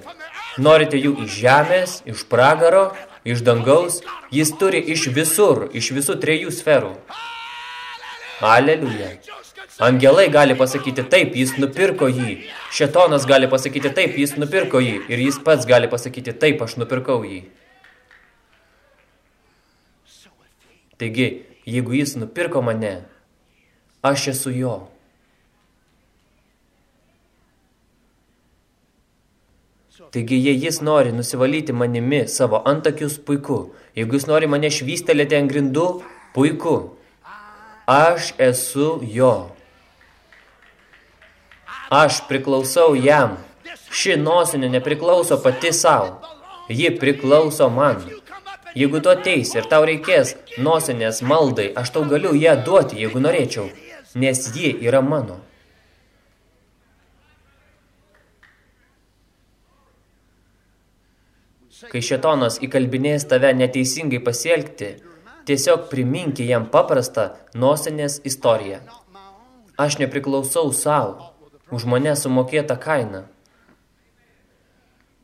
A: Norite jų iš žemės, iš pragaro, iš dangaus? Jis turi iš visur, iš visų trejų sferų. Aleliuja. Angelai gali pasakyti taip, jis nupirko jį. Šetonas gali pasakyti taip, jis nupirko jį. Ir jis pats gali pasakyti taip, aš nupirkau jį. Taigi, jeigu jis nupirko mane, aš esu jo. Taigi, jei jis nori nusivalyti manimi savo antakius, puiku. Jeigu jis nori mane švystelėti ant grindų, puiku. Aš esu jo. Aš priklausau jam. Ši nosinė nepriklauso pati savo. Ji priklauso man. Jeigu tu ateisi ir tau reikės nosinės maldai, aš tau galiu ją duoti, jeigu norėčiau, nes ji yra mano. Kai šetonas įkalbinės tave neteisingai pasielgti, tiesiog priminki jam paprastą nosinės istoriją. Aš nepriklausau savo už mane sumokėta kaina.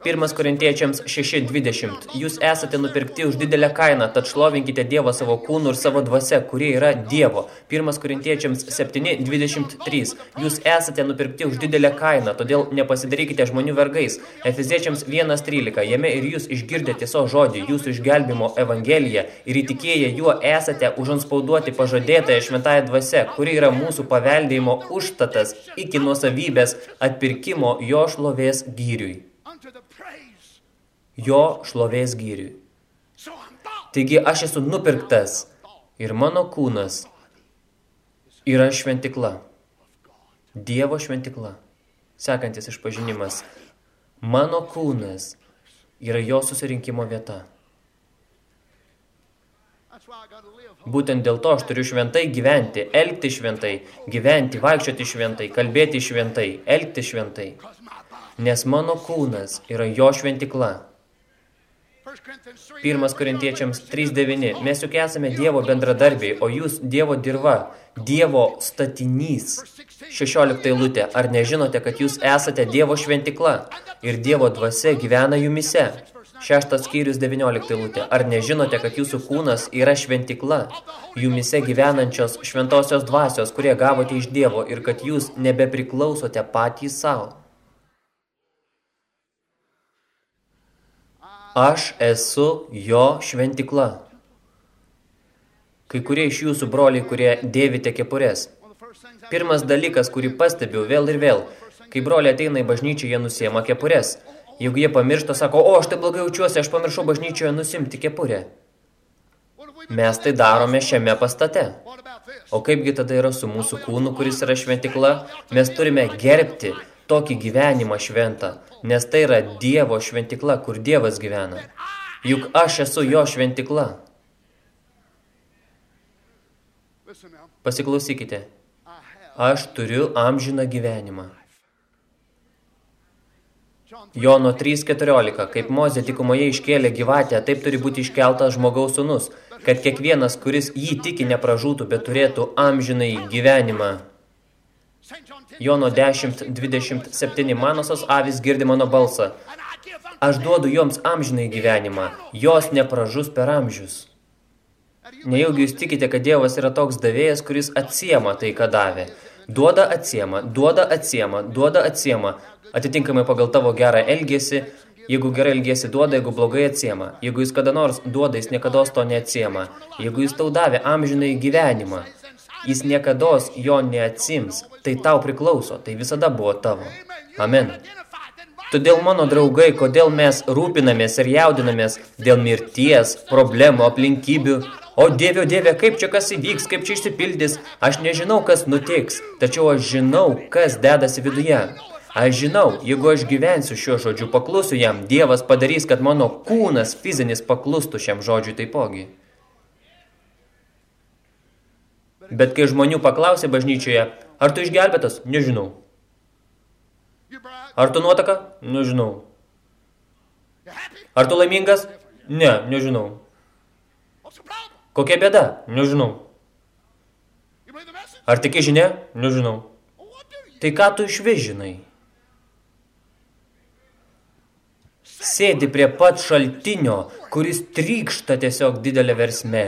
A: 1 Korintiečiams 6.20. Jūs esate nupirkti už didelę kainą, tad šlovinkite Dievą savo kūnų ir savo dvasia, kurie yra Dievo. 1 Korintiečiams 7.23. Jūs esate nupirkti už didelę kainą, todėl nepasidarykite žmonių vergais. Efeziečiams 1.13. Jame ir jūs išgirdę tieso žodį, jūsų išgelbimo evangeliją ir įtikėję juo esate užanspauduoti pažadėtąją šventąją dvasia, kuri yra mūsų paveldėjimo užtatas iki nuosavybės atpirkimo jo šlovės gyriui jo šlovės gyriui. Taigi aš esu nupirktas ir mano kūnas yra šventikla. Dievo šventikla. Sekantis išpažinimas. Mano kūnas yra jo susirinkimo vieta. Būtent dėl to aš turiu šventai gyventi, elgti šventai, gyventi, vaikščioti šventai, kalbėti šventai, elgti šventai. Nes mano kūnas yra jo šventikla. 1 Korintiečiams 3.9. Mes juk esame Dievo bendradarbiai, o jūs Dievo dirva, Dievo statinys. 16 eilutė. Ar nežinote, kad jūs esate Dievo šventikla ir Dievo dvasia gyvena jumise? Šeštas skyrius 19 eilutė. Ar nežinote, kad jūsų kūnas yra šventikla, jumise gyvenančios šventosios dvasios, kurie gavote iš Dievo ir kad jūs nebepriklausote patys savo? Aš esu jo šventikla. Kai kurie iš jūsų broliai, kurie dėvite kepurės. Pirmas dalykas, kurį pastebiu vėl ir vėl, kai broliai ateina į bažnyčią, jie nusiema kepurės. Jeigu jie pamiršta, sako, o, aš taip blogai jaučiuosi, aš pamiršau bažnyčioje nusimti kepurę. Mes tai darome šiame pastate. O kaipgi tada yra su mūsų kūnu, kuris yra šventikla? Mes turime gerbti tokį gyvenimą šventą, nes tai yra Dievo šventikla, kur Dievas gyvena. Juk aš esu jo šventikla. Pasiklausykite. Aš turiu amžiną gyvenimą. Jono 3.14. Kaip Mozė tikumoje iškėlė gyvatę, taip turi būti iškeltas žmogaus sunus, kad kiekvienas, kuris jį tiki, nepražūtų, bet turėtų amžinai gyvenimą. Jono 10.27 manosios avis girdi mano balsą. Aš duodu joms amžinai gyvenimą, jos nepražus per amžius. Nejaugi jūs tikite, kad Dievas yra toks davėjas, kuris atsiema tai, ką davė. Duoda atsiema, duoda atsiema, duoda atsiema, atitinkamai pagal tavo gerą elgesį, jeigu gerai elgesi duoda, jeigu blogai atsiema. Jeigu jis kada nors duoda, jis niekada to neatsiema. Jeigu jis tau davė amžinai gyvenimą, Jis niekados jo neatsims. Tai tau priklauso, tai visada buvo tavo. Amen. Todėl mano draugai, kodėl mes rūpinamės ir jaudinamės dėl mirties, problemų, aplinkybių. O Dieve, Dieve, kaip čia kas įvyks, kaip čia išsipildys, aš nežinau, kas nutiks, tačiau aš žinau, kas dedasi viduje. Aš žinau, jeigu aš gyvensiu šiuo žodžiu, paklusiu jam, Dievas padarys, kad mano kūnas fizinis paklustų šiam žodžiui taipogi. Bet kai žmonių paklausė bažnyčioje, ar tu išgelbėtas? Nežinau. Ar tu nuotaka? Nežinau. Ar tu laimingas? Ne, nežinau. Kokia bėda? Nežinau. Ar tiki žinia? Nežinau. Tai ką tu išvežinai? Sėdi prie pat šaltinio, kuris trykšta tiesiog didelė versme.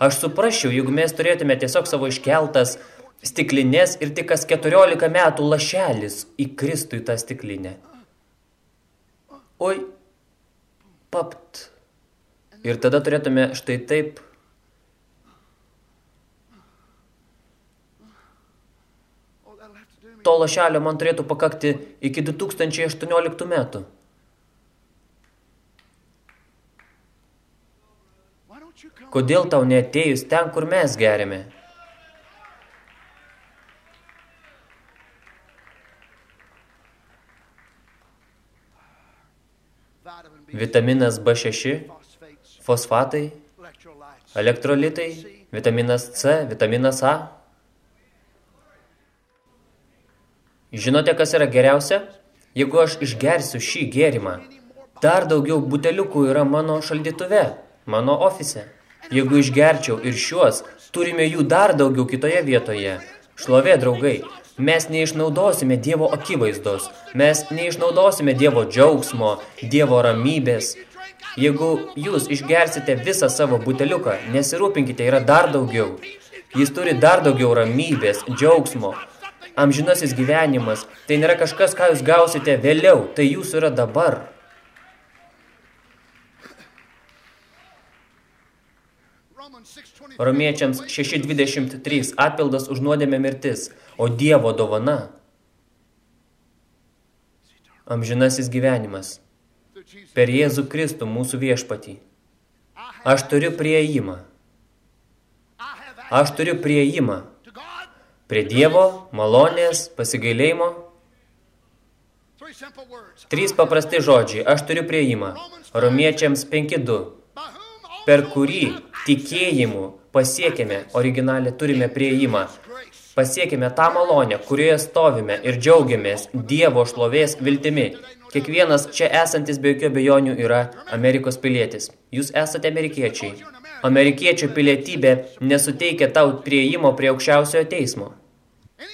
A: Aš suprasčiau, jeigu mes turėtume tiesiog savo iškeltas stiklinės ir tik kas 14 metų lašelis įkristų į tą stiklinę. Oi, papt. Ir tada turėtume štai taip To lašelio man turėtų pakakti iki 2018 metų. Kodėl tau neatėjus ten, kur mes geriame? vitaminas B6, fosfatai, elektrolitai, vitaminas C, vitaminas A. Žinote, kas yra geriausia? Jeigu aš išgersiu šį gėrimą, dar daugiau buteliukų yra mano šaldytuve, mano ofise. Jeigu išgerčiau ir šiuos, turime jų dar daugiau kitoje vietoje. Šlovė, draugai, Mes neišnaudosime Dievo akivaizdos, mes neišnaudosime Dievo džiaugsmo, Dievo ramybės. Jeigu jūs išgersite visą savo buteliuką, nesirūpinkite, yra dar daugiau. Jis turi dar daugiau ramybės, džiaugsmo. Amžinasis gyvenimas, tai nėra kažkas, ką jūs gausite vėliau, tai jūsų yra dabar. Romiečiams 6.23 atpildas už nuodėmę mirtis, o Dievo dovana amžinasis gyvenimas per Jėzų Kristų mūsų viešpatį. Aš turiu prieimą. Aš turiu prieimą prie Dievo, malonės, pasigailėjimo. Trys paprasti žodžiai. Aš turiu prieimą. Romiečiams 5.2 per kurį tikėjimu pasiekėme, originalė turime prieimą, pasiekėme tą malonę, kurioje stovime ir džiaugiamės Dievo šlovės viltimi. Kiekvienas čia esantis be jokių bejonių yra Amerikos pilietis. Jūs esate amerikiečiai. Amerikiečio pilietybė nesuteikia tau prieimo prie aukščiausiojo teismo.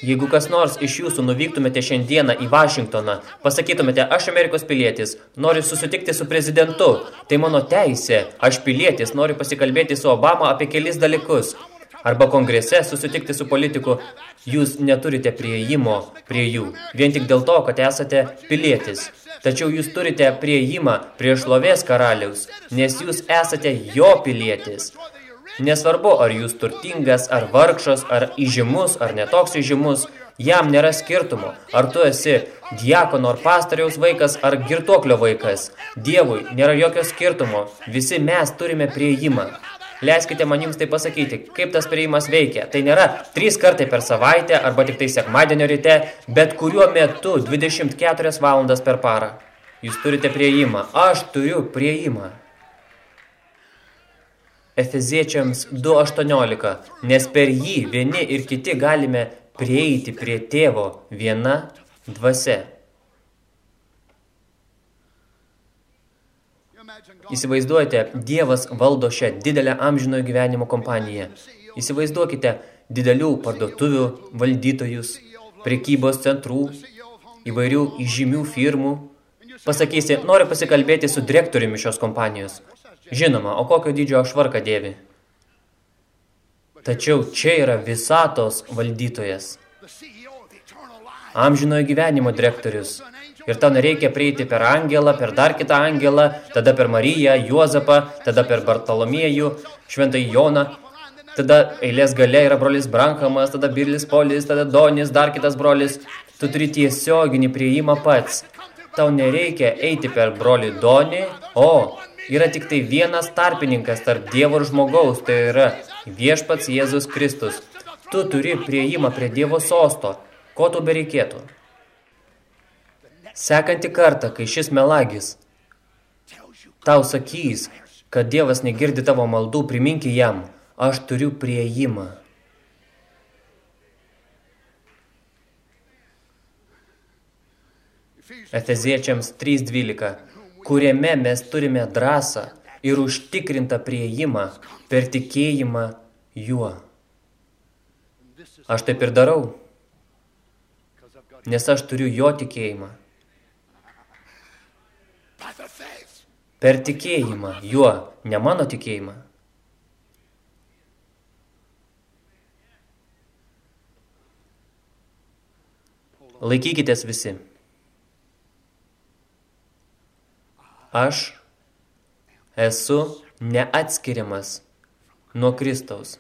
A: Jeigu kas nors iš jūsų nuvyktumėte šiandieną į Vašingtoną, pasakytumėte, aš Amerikos pilietis, noriu susitikti su prezidentu, tai mano teisė, aš pilietis, noriu pasikalbėti su Obama apie kelis dalykus, arba kongrese susitikti su politiku, jūs neturite prieimo prie jų, vien tik dėl to, kad esate pilietis. Tačiau jūs turite prieimą prie šlovės karaliaus, nes jūs esate jo pilietis. Nesvarbu, ar jūs turtingas, ar vargšas, ar įžymus, ar netoks įžymus, jam nėra skirtumo, ar tu esi diakono ar pastoriaus vaikas, ar girtoklio vaikas. Dievui nėra jokio skirtumo, visi mes turime prieimą. Leiskite man jums tai pasakyti, kaip tas prieimas veikia. Tai nėra trys kartai per savaitę arba tik tai sekmadienio ryte, bet kuriuo metu 24 valandas per parą. Jūs turite prieimą. Aš turiu prieimą. Efeziečiams 2.18, nes per jį vieni ir kiti galime prieiti prie tėvo viena dvasia. Įsivaizduojate, Dievas valdo šią didelę amžinojo gyvenimo kompaniją. Įsivaizduokite didelių parduotuvių valdytojus, prekybos centrų, įvairių įžymių firmų. Pasakysi, noriu pasikalbėti su direktoriumi šios kompanijos. Žinoma, o kokio dydžio švarką dėvi? Tačiau čia yra visatos valdytojas. Amžinojo gyvenimo direktorius. Ir tau nereikia prieiti per angelą, per dar kitą angelą, tada per Mariją, Juozapą, tada per Bartolomiejų, Šventąjį Joną. tada eilės gale yra brolis Brankamas, tada Birlis Polis, tada Donis, dar kitas brolis. Tu turi tiesioginį prieimą pats. Tau nereikia eiti per brolį Donį, o yra tik tai vienas tarpininkas tarp Dievo ir žmogaus, tai yra viešpats Jėzus Kristus. Tu turi prieimą prie Dievo sosto. Ko tu bereikėtų? Sekantį kartą, kai šis melagis tau sakys, kad Dievas negirdi tavo maldų, priminki jam, aš turiu prieimą. Efeziečiams 3.12, kuriame mes turime drąsą ir užtikrintą prieimą per tikėjimą juo. Aš taip ir darau, nes aš turiu jo tikėjimą. Per tikėjimą juo, ne mano tikėjimą. Laikykitės visi. Aš esu neatskiriamas nuo Kristaus.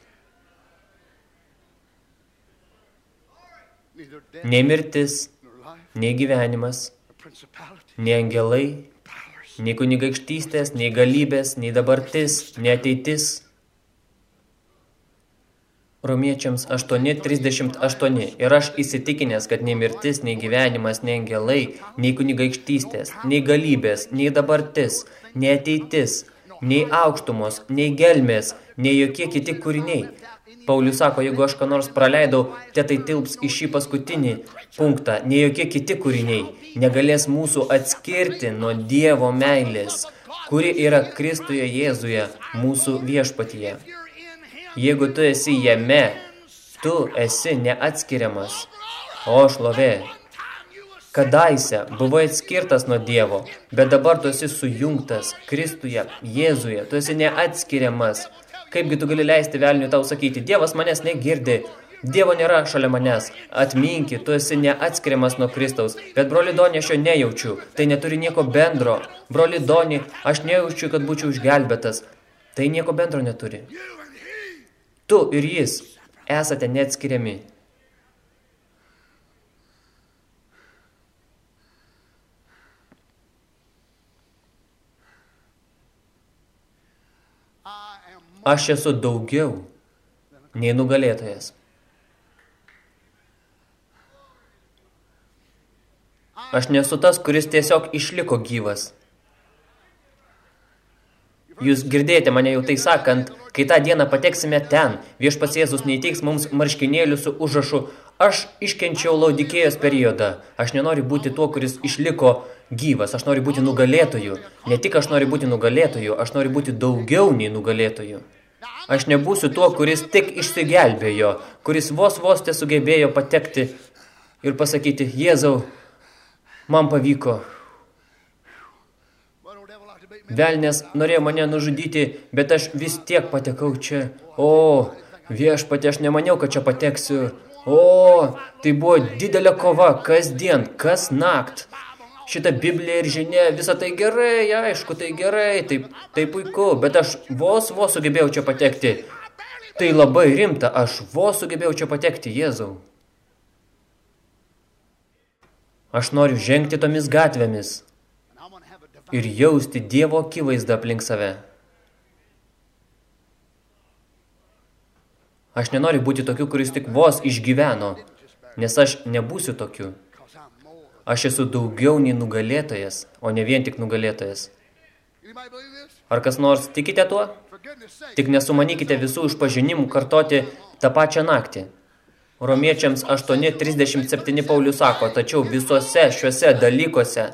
A: Nei mirtis, nei gyvenimas, nei angelai, nei kunigaikštystės, nei galybės, nei dabartis, nei ateitis. Romiečiams 8.38 ir aš įsitikinęs, kad nei mirtis, nei gyvenimas, nei angelai, nei kunigaikštystės, nei galybės, nei dabartis, nei ateitis, nei aukštumos, nei gelmės, nei jokie kiti kūriniai. Paulius sako, jeigu aš ką nors praleidau, te tai tilps į šį paskutinį punktą, nei jokie kiti kūriniai negalės mūsų atskirti nuo Dievo meilės, kuri yra Kristuje Jėzuje, mūsų viešpatyje. Jeigu tu esi jame, tu esi neatskiriamas. O šlovė. Kadaise buvai atskirtas nuo Dievo, bet dabar tu esi sujungtas Kristuje, Jėzuje, tu esi neatskiriamas. Kaipgi tu gali leisti velniui tau sakyti, Dievas manęs negirdi, Dievo nėra šalia manęs. Atminki, tu esi neatskiriamas nuo Kristaus. Bet broli Donį aš jo nejaučiu. Tai neturi nieko bendro. Broli Donį, aš nejaučiu, kad būčiau išgelbėtas. Tai nieko bendro neturi. Tu ir jis esate neatskiriami. Aš esu daugiau nei nugalėtojas. Aš nesu tas, kuris tiesiog išliko gyvas. Jūs girdėjote mane jau tai sakant, kai tą dieną pateksime ten, viešpats Jėzus neįteiks mums marškinėlių su užrašu, aš iškenčiau laudikėjos periodą, aš nenoriu būti tuo, kuris išliko gyvas, aš noriu būti nugalėtoju. Ne tik aš noriu būti nugalėtoju, aš noriu būti daugiau nei nugalėtoju. Aš nebūsiu tuo, kuris tik išsigelbėjo, kuris vos vos te sugebėjo patekti ir pasakyti, Jėzau, man pavyko. Velnės norėjo mane nužudyti, bet aš vis tiek patekau čia. O, viešpatė, aš nemaniau, kad čia pateksiu. O, tai buvo didelė kova, kasdien, kas nakt. Šitą Bibliją ir žinia, visą tai gerai, aišku, tai gerai, tai, tai puiku, bet aš vos vos sugebėjau čia patekti. Tai labai rimta, aš vos sugebėjau čia patekti, Jėzau. Aš noriu žengti tomis gatvėmis ir jausti Dievo akivaizdą aplink save. Aš nenoriu būti tokiu, kuris tik vos išgyveno, nes aš nebūsiu tokiu. Aš esu daugiau nei nugalėtojas, o ne vien tik nugalėtojas. Ar kas nors tikite tuo? Tik nesumanykite visų išpažinimų kartoti tą pačią naktį. Romiečiams 8.37 Paulius sako, tačiau visuose šiuose dalykuose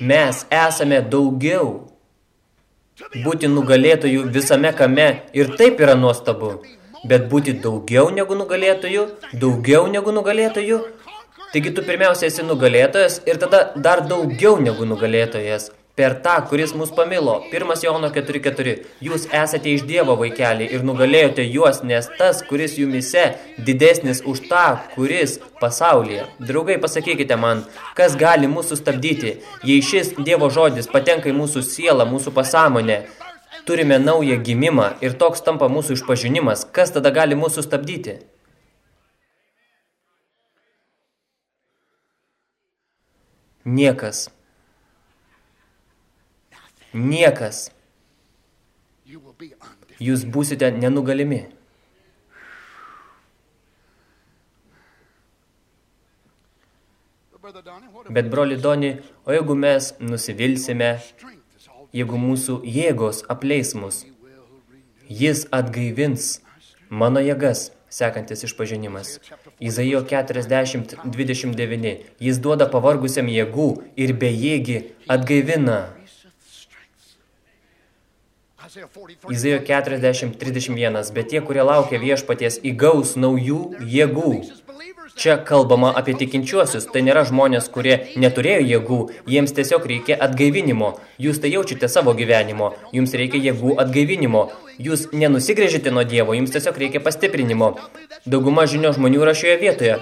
A: mes esame daugiau. Būti nugalėtojų visame kame ir taip yra nuostabu, bet būti daugiau negu nugalėtojų, daugiau negu nugalėtojų, taigi tu pirmiausia esi nugalėtojas ir tada dar daugiau negu nugalėtojas – per tą, kuris mus pamilo. 1 Jono 4.4. Jūs esate iš Dievo vaikeliai ir nugalėjote juos, nes tas, kuris jumise, didesnis už tą, kuris pasaulyje. Draugai, pasakykite man, kas gali mūsų sustabdyti, jei šis Dievo žodis patenka į mūsų sielą, mūsų pasąmonę. turime naują gimimą ir toks tampa mūsų išpažinimas, kas tada gali mūsų stabdyti? Niekas. Niekas. Jūs būsite nenugalimi. Bet broli Doni, o jeigu mes nusivilsime, jeigu mūsų jėgos apleis mus, jis atgaivins mano jėgas, sekantis išpažinimas. Izaijo 40, 29. Jis duoda pavargusiam jėgų ir bejėgi atgaivina. Izaijo 40, 31. Bet tie, kurie laukia viešpaties, įgaus naujų jėgų. Čia kalbama apie tikinčiuosius, tai nėra žmonės, kurie neturėjo jėgų, jiems tiesiog reikia atgaivinimo. Jūs tai jaučiate savo gyvenimo, jums reikia jėgų atgaivinimo. Jūs nenusigrėžite nuo Dievo, jums tiesiog reikia pastiprinimo. Dauguma žinio žmonių yra šioje vietoje.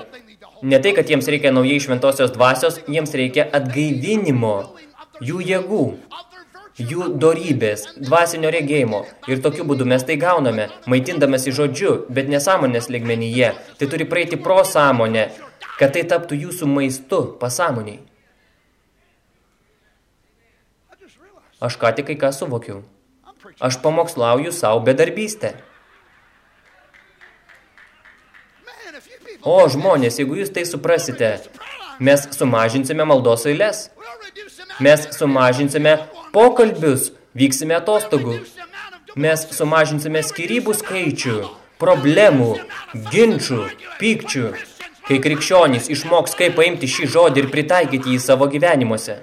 A: Ne tai, kad jiems reikia naujai šventosios dvasios, jiems reikia atgaivinimo, jų jėgų jų dorybės, dvasinio regėjimo. Ir tokiu būdu mes tai gauname, maitindamasi žodžiu, bet nesąmonės ligmenyje. Tai turi praeiti pro sąmonę, kad tai taptų jūsų maistu pasąmoniai. Aš ką tik kai ką suvokiau. Aš pamokslauju savo bedarbystę. O, žmonės, jeigu jūs tai suprasite, mes sumažinsime maldos eilės. Mes sumažinsime pokalbius, vyksime atostogų. Mes sumažinsime skirybų skaičių, problemų, ginčių, pykčių, kai krikščionys išmoks, kaip paimti šį žodį ir pritaikyti jį savo gyvenimuose.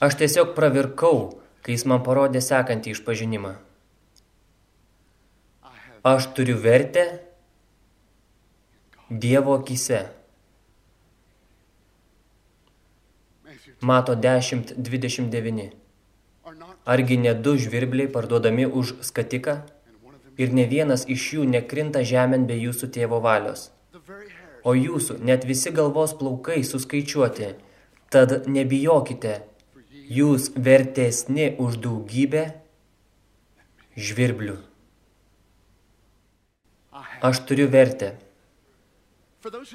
A: Aš tiesiog pravirkau, kai jis man parodė sekantį išpažinimą. Aš turiu vertę Dievo akise. Mato 10.29. Argi ne du žvirbliai parduodami už skatiką? Ir ne vienas iš jų nekrinta žemėn be jūsų tėvo valios. O jūsų net visi galvos plaukai suskaičiuoti. Tad nebijokite, jūs vertesni už daugybę žvirblių. Aš turiu vertę.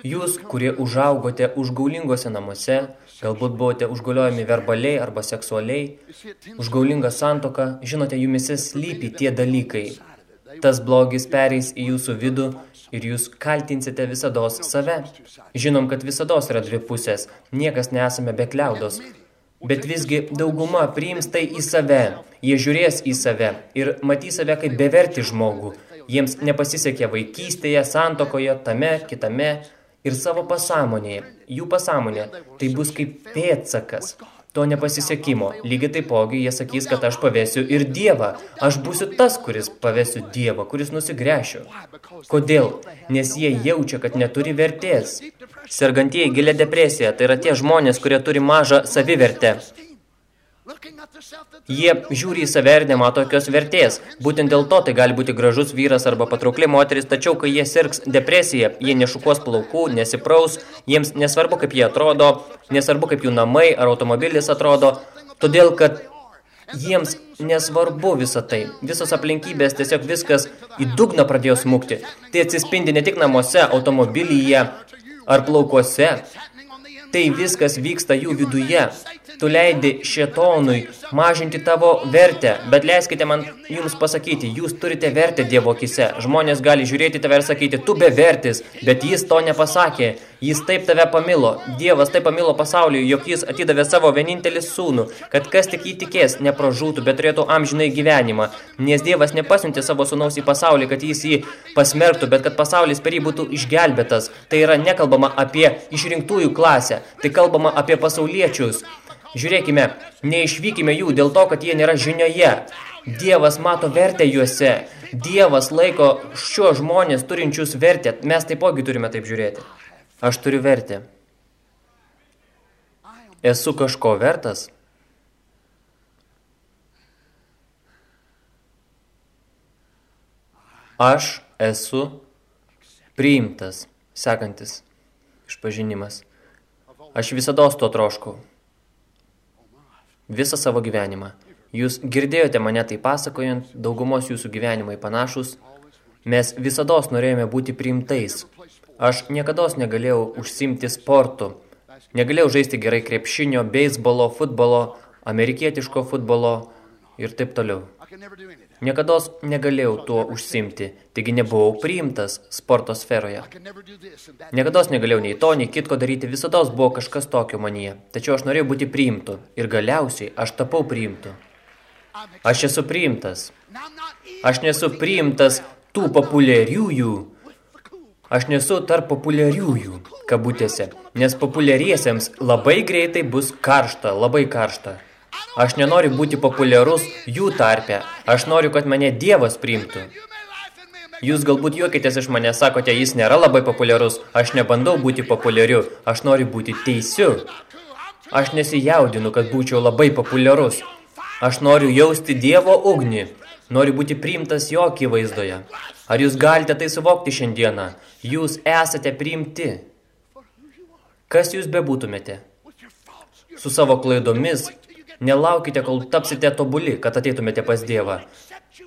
A: Jūs, kurie užaugote užgaulingose namuose, galbūt buvote užgauliojami verbaliai arba seksualiai, užgaulinga santoka, žinote, jumise slypi tie dalykai. Tas blogis pereis į jūsų vidų ir jūs kaltinsite visados save. Žinom, kad visados yra dvi pusės, niekas nesame be kliaudos. Bet visgi dauguma priims tai į save, jie žiūrės į save ir matys save kaip beverti žmogų, Jiems nepasisekė vaikystėje, santokoje, tame, kitame ir savo pasąmonėje. Jų pasąmonė tai bus kaip pėtsakas to nepasisekimo. Lygiai taipogi jie sakys, kad aš pavėsiu ir Dievą. Aš būsiu tas, kuris pavėsiu Dievą, kuris nusigrešiu. Kodėl? Nes jie jaučia, kad neturi vertės. Sergantieji gilia depresija tai yra tie žmonės, kurie turi mažą savivertę. Jie žiūri į save ir nemato tokios vertės. Būtent dėl to tai gali būti gražus vyras arba patraukli moteris, tačiau kai jie sirgs depresija, jie nešukuos plaukų, nesipraus, jiems nesvarbu, kaip jie atrodo, nesvarbu, kaip jų namai ar automobilis atrodo, todėl kad jiems nesvarbu visą tai. Visos aplinkybės, tiesiog viskas į dugną pradėjo smukti. Tai atsispindi ne tik namuose, automobilyje ar plaukuose. Tai viskas vyksta jų viduje. Tu leidi šetonui mažinti tavo vertę, bet leiskite man jums pasakyti, jūs turite vertę Dievo akise. Žmonės gali žiūrėti tave ir sakyti, tu bevertis, bet jis to nepasakė. Jis taip tave pamilo. Dievas taip pamilo pasaulį, jog jis atidavė savo vienintelį sūnų, kad kas tik jį tikės, nepražūtų, bet turėtų amžinai gyvenimą. Nes Dievas nepasiuntė savo sūnaus į pasaulį, kad jis jį pasmerktų, bet kad pasaulis per jį būtų išgelbėtas. Tai yra nekalbama apie išrinktųjų klasę, tai kalbama apie pasauliečius. Žiūrėkime, neišvykime jų dėl to, kad jie nėra žinioje. Dievas mato vertę juose. Dievas laiko šio žmonės turinčius vertę. Mes taipogi turime taip žiūrėti. Aš turiu vertę. Esu kažko vertas? Aš esu priimtas, sekantis išpažinimas. Aš visada to troškau. Visą savo gyvenimą. Jūs girdėjote mane tai pasakojant, daugumos jūsų gyvenimai panašus. Mes visada norėjome būti priimtais. Aš niekada negalėjau užsimti sportu. Negalėjau žaisti gerai krepšinio, beisbolo, futbolo, amerikietiško futbolo ir taip toliau. Niekada negalėjau tuo užsimti, taigi nebuvau priimtas sporto sferoje. Niekada negalėjau nei to, nei kitko daryti, visada buvo kažkas tokio manyje. Tačiau aš norėjau būti priimtu ir galiausiai aš tapau priimtu. Aš esu priimtas. Aš nesu priimtas tų populiariųjų. Aš nesu tarp populiariųjų, kabutėse, nes populiariesiems labai greitai bus karšta, labai karšta. Aš nenoriu būti populiarus jų tarpe. Aš noriu, kad mane Dievas priimtų. Jūs galbūt juokitės iš mane, sakote, jis nėra labai populiarus. Aš nebandau būti populiariu. Aš noriu būti teisiu. Aš nesijaudinu, kad būčiau labai populiarus. Aš noriu jausti Dievo ugnį. Noriu būti priimtas jo akivaizdoje. Ar jūs galite tai suvokti šiandieną? Jūs esate priimti. Kas jūs bebūtumėte? Su savo klaidomis, Nelaukite, kol tapsite tobuli, kad ateitumėte pas Dievą.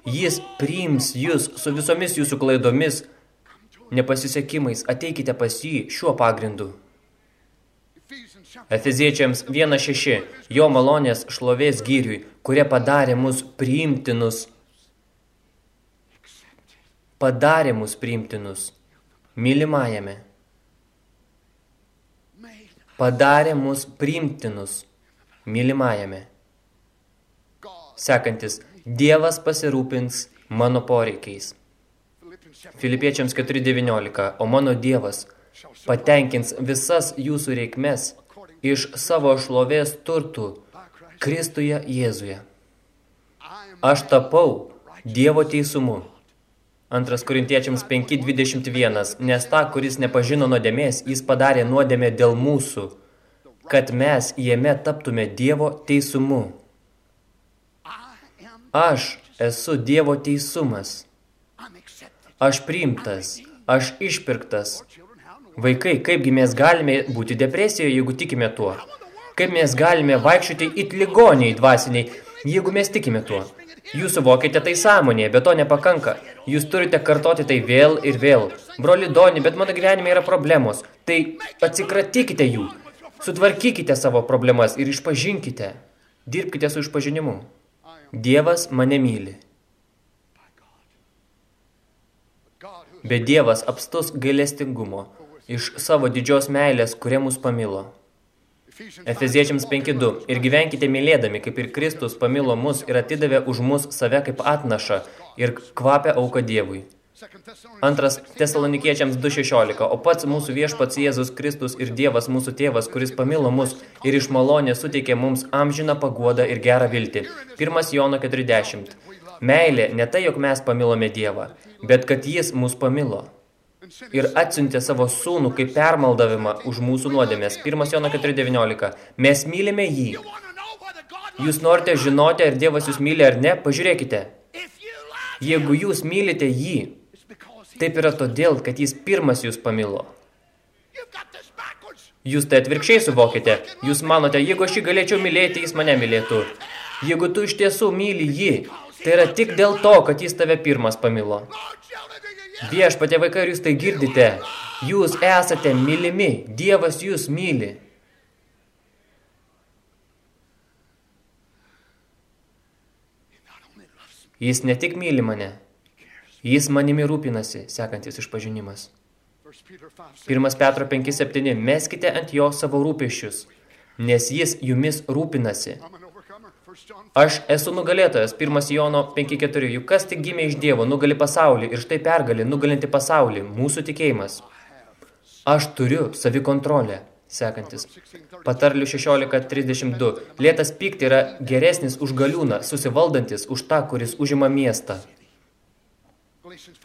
A: Jis priims jūs su visomis jūsų klaidomis, nepasisekimais. Ateikite pas jį šiuo pagrindu. Efeziečiams 1.6. Jo malonės šlovės gyriui, kurie padarė mus priimtinus. Padarė mus priimtinus. Mylimajame. Padarė mus priimtinus mylimajame. Sekantis, Dievas pasirūpins mano poreikiais. Filipiečiams 4.19, o mano Dievas patenkins visas jūsų reikmes iš savo šlovės turtų Kristuje Jėzuje. Aš tapau Dievo teisumu. Antras Korintiečiams 5.21, nes ta, kuris nepažino nuodėmės, jis padarė nuodėmę dėl mūsų, kad mes jame taptume Dievo teisumu. Aš esu Dievo teisumas. Aš priimtas, aš išpirktas. Vaikai, kaipgi mes galime būti depresijoje, jeigu tikime tuo? Kaip mes galime vaikščioti it ligoniai dvasiniai, jeigu mes tikime tuo? Jūs suvokite tai sąmonėje, bet to nepakanka. Jūs turite kartoti tai vėl ir vėl. Broli Doni, bet mano gyvenime yra problemos. Tai atsikratykite jų. Sutvarkykite savo problemas ir išpažinkite. Dirbkite su išpažinimu. Dievas mane myli. Bet Dievas apstus gailestingumo iš savo didžios meilės, kurie mus pamilo. Efeziečiams 5.2. Ir gyvenkite mylėdami, kaip ir Kristus pamilo mus ir atidavė už mus save kaip atnašą ir kvapę auką Dievui. Antras tesalonikiečiams 2.16, o pats mūsų viešpats Jėzus Kristus ir Dievas mūsų tėvas, kuris pamilo mus ir iš malonė suteikė mums amžiną paguodą ir gerą viltį. Pirmas Jono 40. Meilė ne tai, jog mes pamilome Dievą, bet kad Jis mus pamilo ir atsiuntė savo sūnų kaip permaldavimą už mūsų nuodėmės. 1 Jono 4.19. Mes mylime jį. Jūs norite žinoti, ar Dievas jūs myli ar ne? Pažiūrėkite. Jeigu jūs mylite jį, Taip yra todėl, kad jis pirmas jūs pamilo. Jūs tai atvirkščiai suvokite. Jūs manote, jeigu aš jį galėčiau mylėti, jis mane mylėtų. Jeigu tu iš tiesų myli jį, tai yra tik dėl to, kad jis tave pirmas pamilo. Viešpatie vaikai, jūs tai girdite? Jūs esate mylimi. Dievas jūs myli. Jis ne tik myli mane, Jis manimi rūpinasi, sekantis išpažinimas. 1 Petro 5.7. Meskite ant jo savo rūpeščius, nes jis jumis rūpinasi. Aš esu nugalėtojas, 1 Jono 5.4. Juk kas tik gimė iš Dievo, nugali pasaulį ir štai pergali, nugalinti pasaulį, mūsų tikėjimas. Aš turiu savikontrolę, sekantis. Patarlių 16.32. Lėtas pykti yra geresnis už galiūną, susivaldantis už tą, kuris užima miestą.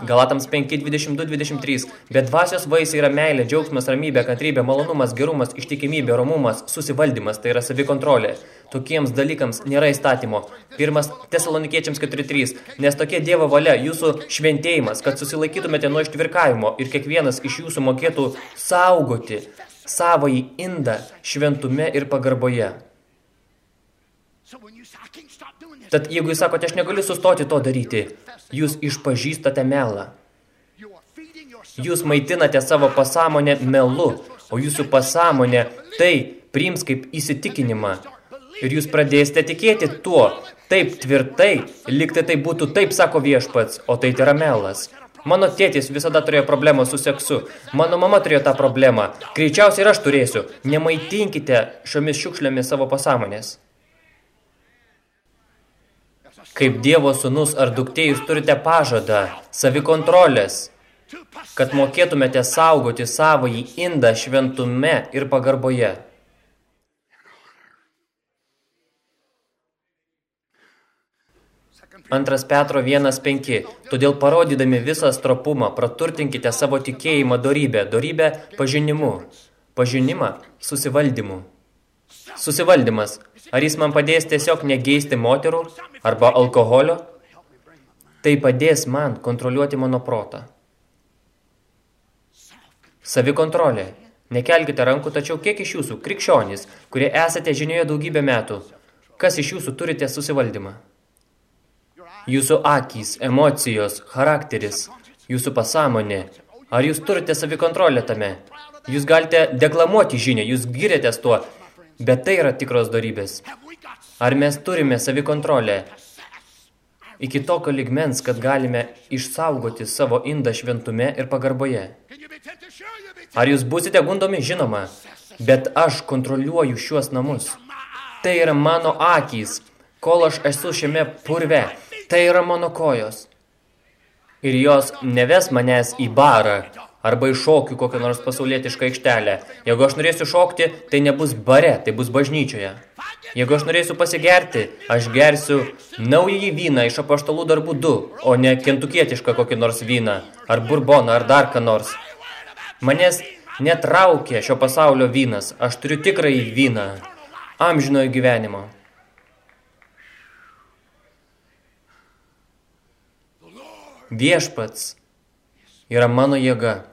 A: Galatams 5, 22, 23. Bet dvasios vaisiai yra meilė, džiaugsmas, ramybė, kantrybė, malonumas, gerumas, ištikimybė, romumas, susivaldymas, tai yra savikontrolė. Tokiems dalykams nėra įstatymo. Pirmas tesalonikiečiams 4.3. Nes tokia Dievo valia, jūsų šventėjimas, kad susilaikytumėte nuo ištvirkavimo ir kiekvienas iš jūsų mokėtų saugoti savąjį indą šventume ir pagarboje. Tad jeigu jūs sakote, aš negaliu sustoti to daryti, jūs išpažįstate melą. Jūs maitinate savo pasąmonę melu, o jūsų pasąmonė tai priims kaip įsitikinimą. Ir jūs pradėsite tikėti tuo, taip tvirtai, liktai tai būtų taip, sako viešpats, o tai yra melas. Mano tėtis visada turėjo problemą su seksu. Mano mama turėjo tą problemą. Greičiausiai ir aš turėsiu. Nemaitinkite šiomis šiukšlėmis savo pasąmonės. Kaip Dievo sunus ar duktė jūs turite pažadą, savikontrolės, kad mokėtumėte saugoti savąjį indą šventume ir pagarboje. Antras Petro 1.5. Todėl parodydami visą stropumą, praturtinkite savo tikėjimą dorybę, dorybę pažinimu, pažinimą susivaldymu. Susivaldymas. Ar jis man padės tiesiog negeisti moterų arba alkoholio? Tai padės man kontroliuoti mano protą. Savikontrolė. Nekelkite rankų, tačiau kiek iš jūsų, krikščionys, kurie esate žinioje daugybę metų, kas iš jūsų turite susivaldymą? Jūsų akys, emocijos, charakteris, jūsų pasąmonė. Ar jūs turite savikontrolę tame? Jūs galite deklamuoti žinią, jūs girėtės tuo, bet tai yra tikros darybės. Ar mes turime savikontrolę? Iki tokio ligmens, kad galime išsaugoti savo indą šventume ir pagarboje. Ar jūs būsite gundomi? Žinoma. Bet aš kontroliuoju šiuos namus. Tai yra mano akys, kol aš esu šiame purve. Tai yra mano kojos. Ir jos neves manęs į barą arba į šokių kokią nors pasaulietišką aikštelę. Jeigu aš norėsiu šokti, tai nebus bare, tai bus bažnyčioje. Jeigu aš norėsiu pasigerti, aš gersiu naująjį vyną iš apaštalų darbų 2, o ne kentukietišką kokį nors vyną, ar burboną, ar dar ką nors. Manęs netraukia šio pasaulio vynas, aš turiu tikrąjį vyną, amžinojo gyvenimo. Viešpats yra mano jėga.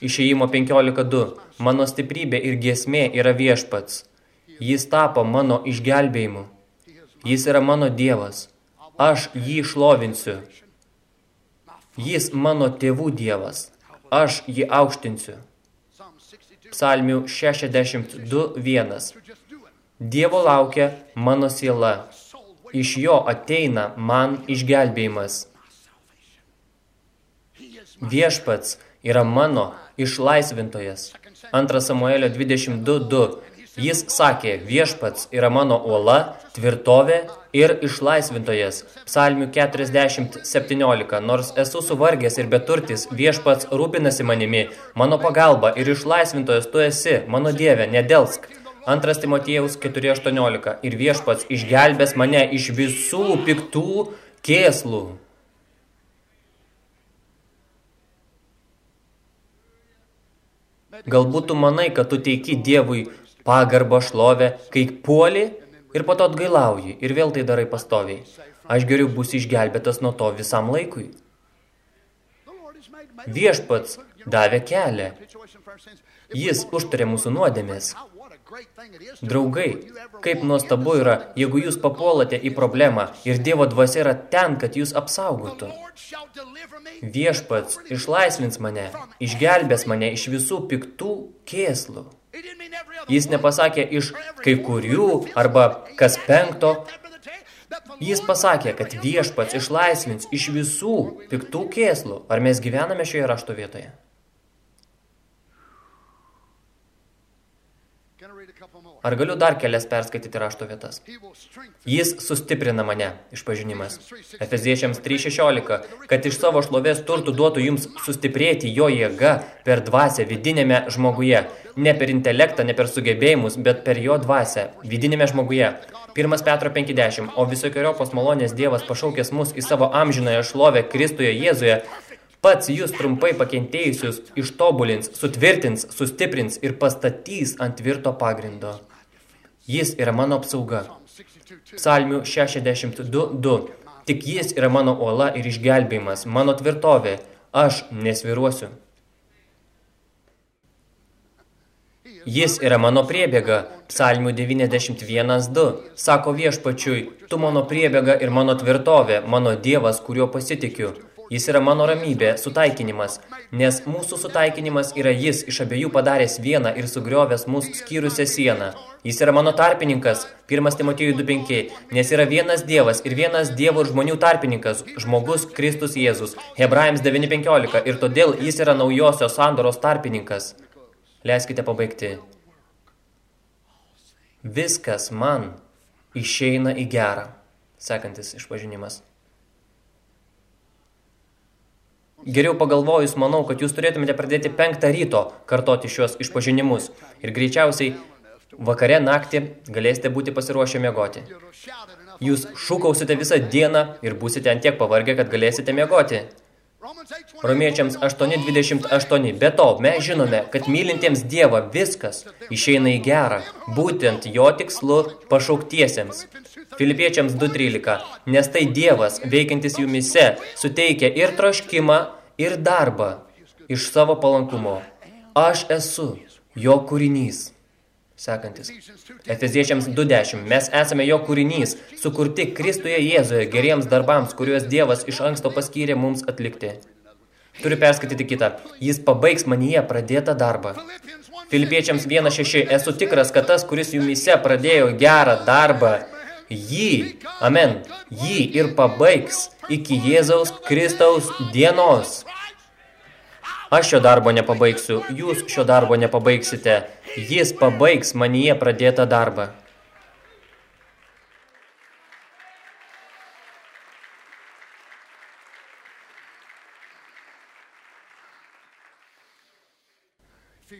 A: Išėjimo 15.2. Mano stiprybė ir giesmė yra viešpats. Jis tapo mano išgelbėjimu. Jis yra mano dievas. Aš jį šlovinsiu. Jis mano tėvų dievas, aš jį aukštinsiu. Psalmių 62.1 Dievo laukia mano siela, iš jo ateina man išgelbėjimas. Viešpats yra mano išlaisvintojas. 2 Samuelio 22.2 Jis sakė, viešpats yra mano uola, tvirtovė ir išlaisvintojas. Psalmių 40.17. Nors esu suvargęs ir beturtis, viešpats rūpinasi manimi, mano pagalba ir išlaisvintojas tu esi, mano dieve, nedelsk. Antras Timotiejaus 4.18. Ir viešpats išgelbės mane iš visų piktų kėslų. Galbūt tu manai, kad tu teiki Dievui pagarbą šlovę, kai puoli ir po to atgailauji ir vėl tai darai pastoviai. Aš geriau būsiu išgelbėtas nuo to visam laikui. Viešpats davė kelią. Jis užtarė mūsų nuodėmės. Draugai, kaip nuostabu yra, jeigu jūs papuolate į problemą ir Dievo dvasia yra ten, kad jūs apsaugotų. Viešpats išlaisvins mane, išgelbės mane iš visų piktų kėslų. Jis nepasakė iš kai kurių arba kas penkto. Jis pasakė, kad viešpats išlaisvins iš visų piktų kėslų. Ar mes gyvename šioje rašto vietoje? Ar galiu dar kelias perskaityti rašto vietas? Jis sustiprina mane, išpažinimas. Efeziečiams 3.16, kad iš savo šlovės turtų duotų jums sustiprėti jo jėga per dvasę vidinėme žmoguje. Ne per intelektą, ne per sugebėjimus, bet per jo dvasę, vidinėme žmoguje. 1 Petro 50, o visokiojopos malonės Dievas pašaukęs mus į savo amžinąją šlovę Kristuje Jėzuje, Pats jūs trumpai pakentėjusius ištobulins, sutvirtins, sustiprins ir pastatys ant tvirto pagrindo. Jis yra mano apsauga. Psalmių 62.2. Tik jis yra mano uola ir išgelbėjimas, mano tvirtovė. Aš nesviruosiu. Jis yra mano priebėga. Psalmių 91.2. Sako viešpačiui, tu mano priebėga ir mano tvirtovė, mano dievas, kuriuo pasitikiu. Jis yra mano ramybė, sutaikinimas, nes mūsų sutaikinimas yra jis iš abiejų padaręs vieną ir sugriovęs mūsų skyrusią sieną. Jis yra mano tarpininkas, 1 Timotijų 2.5, nes yra vienas Dievas ir vienas Dievo ir žmonių tarpininkas, žmogus Kristus Jėzus, Hebrajams 9.15 ir todėl jis yra naujosios sandoros tarpininkas. Leiskite pabaigti. Viskas man išeina į gerą. Sekantis išpažinimas. Geriau pagalvojus, manau, kad jūs turėtumėte pradėti penktą ryto kartoti šios išpažinimus. Ir greičiausiai vakare naktį galėsite būti pasiruošę miegoti. Jūs šūkausite visą dieną ir būsite ant tiek pavargę, kad galėsite miegoti. Romiečiams 8.28. Be to, mes žinome, kad mylintiems Dievą viskas išeina į gerą, būtent jo tikslu pašauktiesiems. Filipiečiams 2.13. Nes tai Dievas, veikiantis jumise, suteikia ir troškimą, ir darbą iš savo palankumo. Aš esu jo kūrinys. Sekantis. Efeziečiams 2.10. Mes esame jo kūrinys, sukurti Kristuje Jėzuje geriems darbams, kuriuos Dievas iš anksto paskyrė mums atlikti. Turiu perskaityti kitą. Jis pabaigs manyje pradėtą darbą. Filipiečiams 1.6. Esu tikras, kad tas, kuris jumise pradėjo gerą darbą, jį, amen, jį ir pabaigs iki Jėzaus Kristaus dienos. Aš šio darbo nepabaigsiu, jūs šio darbo nepabaigsite. Jis pabaigs manyje pradėtą darbą.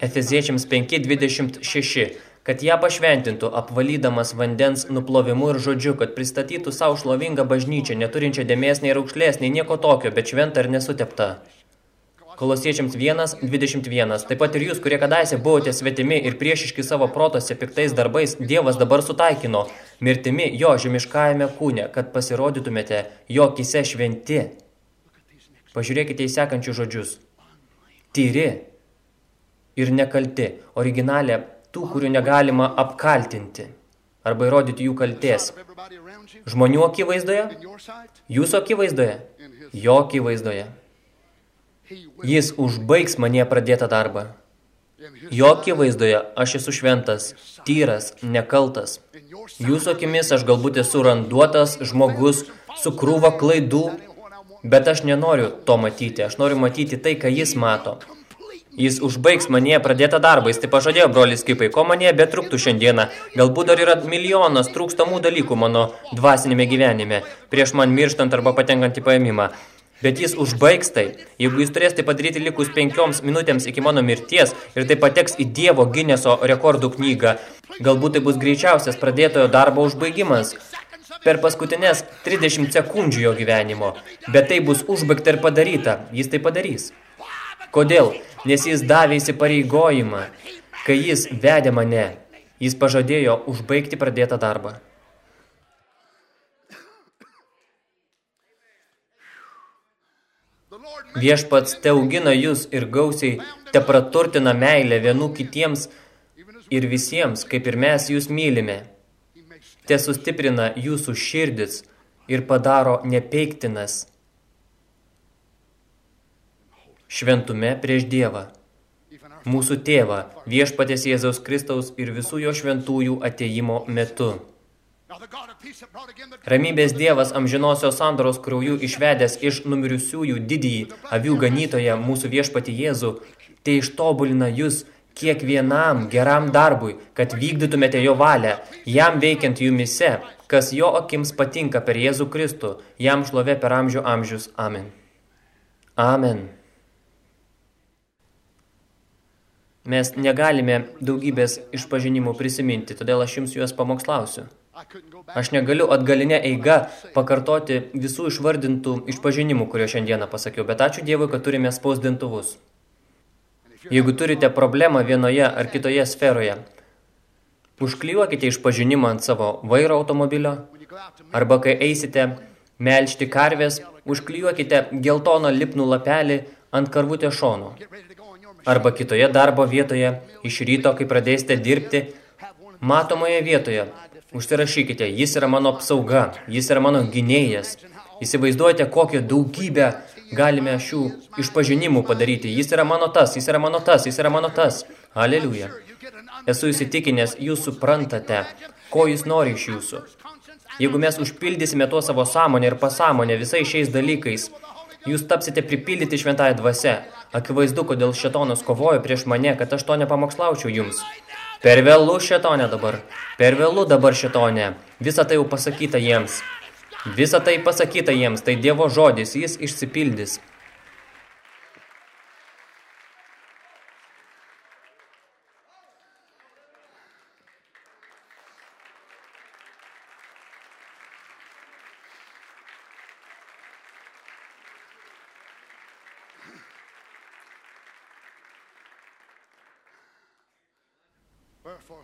A: Efeziečiams 5.26, kad ją pašventintų, apvalydamas vandens nuplovimu ir žodžiu, kad pristatytų savo šlovingą bažnyčią, neturinčią dėmės nei raukšlės, nei nieko tokio, bet šventą ir nesuteptą. Kolosiečiams 1.21. Taip pat ir jūs, kurie kadaise buvote svetimi ir priešiški savo protose piktais darbais, Dievas dabar sutaikino mirtimi jo žemiškajame kūne, kad pasirodytumėte jo kise šventi. Pažiūrėkite į sekančių žodžius. Tyri ir nekalti. Originalė tų, kurių negalima apkaltinti arba įrodyti jų kalties. Žmonių akivaizdoje, jūsų akivaizdoje, jo akivaizdoje. Jis užbaigs manie pradėtą darbą. Jo akivaizdoje aš esu šventas, tyras, nekaltas. Jūsų akimis aš galbūt esu randuotas žmogus su krūva klaidų, bet aš nenoriu to matyti. Aš noriu matyti tai, ką jis mato. Jis užbaigs manie pradėtą darbą, jis tai pažadėjo brolis Skipai, ko manie betruktų šiandieną. Galbūt dar yra milijonas trūkstamų dalykų mano dvasinėme gyvenime, prieš man mirštant arba patenkant į paėmimą. Bet jis užbaigs tai. Jeigu jis turės tai padaryti likus penkioms minutėms iki mano mirties ir tai pateks į Dievo Gineso rekordų knygą, galbūt tai bus greičiausias pradėtojo darbo užbaigimas per paskutinės 30 sekundžių jo gyvenimo. Bet tai bus užbaigta ir padaryta. Jis tai padarys. Kodėl? Nes jis davė įsipareigojimą, kai jis vedė mane. Jis pažadėjo užbaigti pradėtą darbą. Viešpats te augina jūs ir gausiai te praturtina meilę vienų kitiems ir visiems, kaip ir mes jūs mylime. Te sustiprina jūsų širdis ir padaro nepeiktinas šventume prieš Dievą. Mūsų tėvą, viešpatės Jėzaus Kristaus ir visų jo šventųjų ateimo metu. Ramybės Dievas amžinosios sandoros krauju išvedęs iš numiriusiųjų didįjį avių ganytoje mūsų viešpatį Jėzų, tai ištobulina jūs kiekvienam geram darbui, kad vykdytumėte jo valią, jam veikiant jumise, kas jo akims patinka per Jėzų Kristų, jam šlovė per amžių amžius. Amen. Amen. Mes negalime daugybės išpažinimų prisiminti, todėl aš jums juos pamokslausiu. Aš negaliu atgalinę eigą pakartoti visų išvardintų išpažinimų, kurio šiandieną pasakiau, bet ačiū Dievui, kad turime spausdintuvus. Jeigu turite problemą vienoje ar kitoje sferoje, užklijuokite išpažinimą ant savo vairo automobilio, arba kai eisite melžti karvės, užklijuokite geltoną lipnų lapelį ant karvutės šono. arba kitoje darbo vietoje, iš ryto, kai pradėsite dirbti, matomoje vietoje. Užsirašykite, jis yra mano apsauga, jis yra mano gynėjas. Įsivaizduojate, kokią daugybę galime šių išpažinimų padaryti. Jis yra mano tas, jis yra mano tas, jis yra mano tas. Aleliuja. Esu įsitikinęs, jūs suprantate, ko jis nori iš jūsų. Jeigu mes užpildysime tuo savo sąmonę ir pasąmonę visais šiais dalykais, jūs tapsite pripildyti šventąją dvasę. Akivaizdu, kodėl šetonas kovojo prieš mane, kad aš to nepamokslaučiau jums. Per vėlų šetonė dabar. Per vėlų dabar šetonė. Visa tai jau pasakyta jiems. Visa tai pasakyta jiems, tai Dievo žodis, jis išsipildys.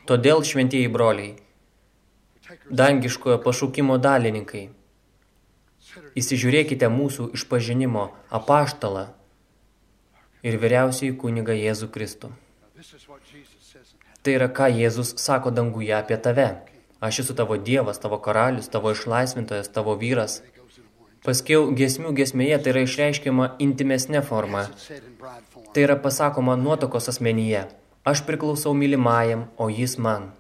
A: Todėl, šventieji broliai, dangiškojo pašaukimo dalininkai, įsižiūrėkite mūsų išpažinimo apaštalą ir vyriausiai kunigą Jėzų Kristų. Tai yra, ką Jėzus sako danguje apie tave. Aš esu tavo dievas, tavo karalius, tavo išlaisvintojas, tavo vyras. Paskiau gesmių gesmėje tai yra išreiškiama intimesnė forma. Tai yra pasakoma nuotokos asmenyje. Aš priklausau mylimajam, o jis man.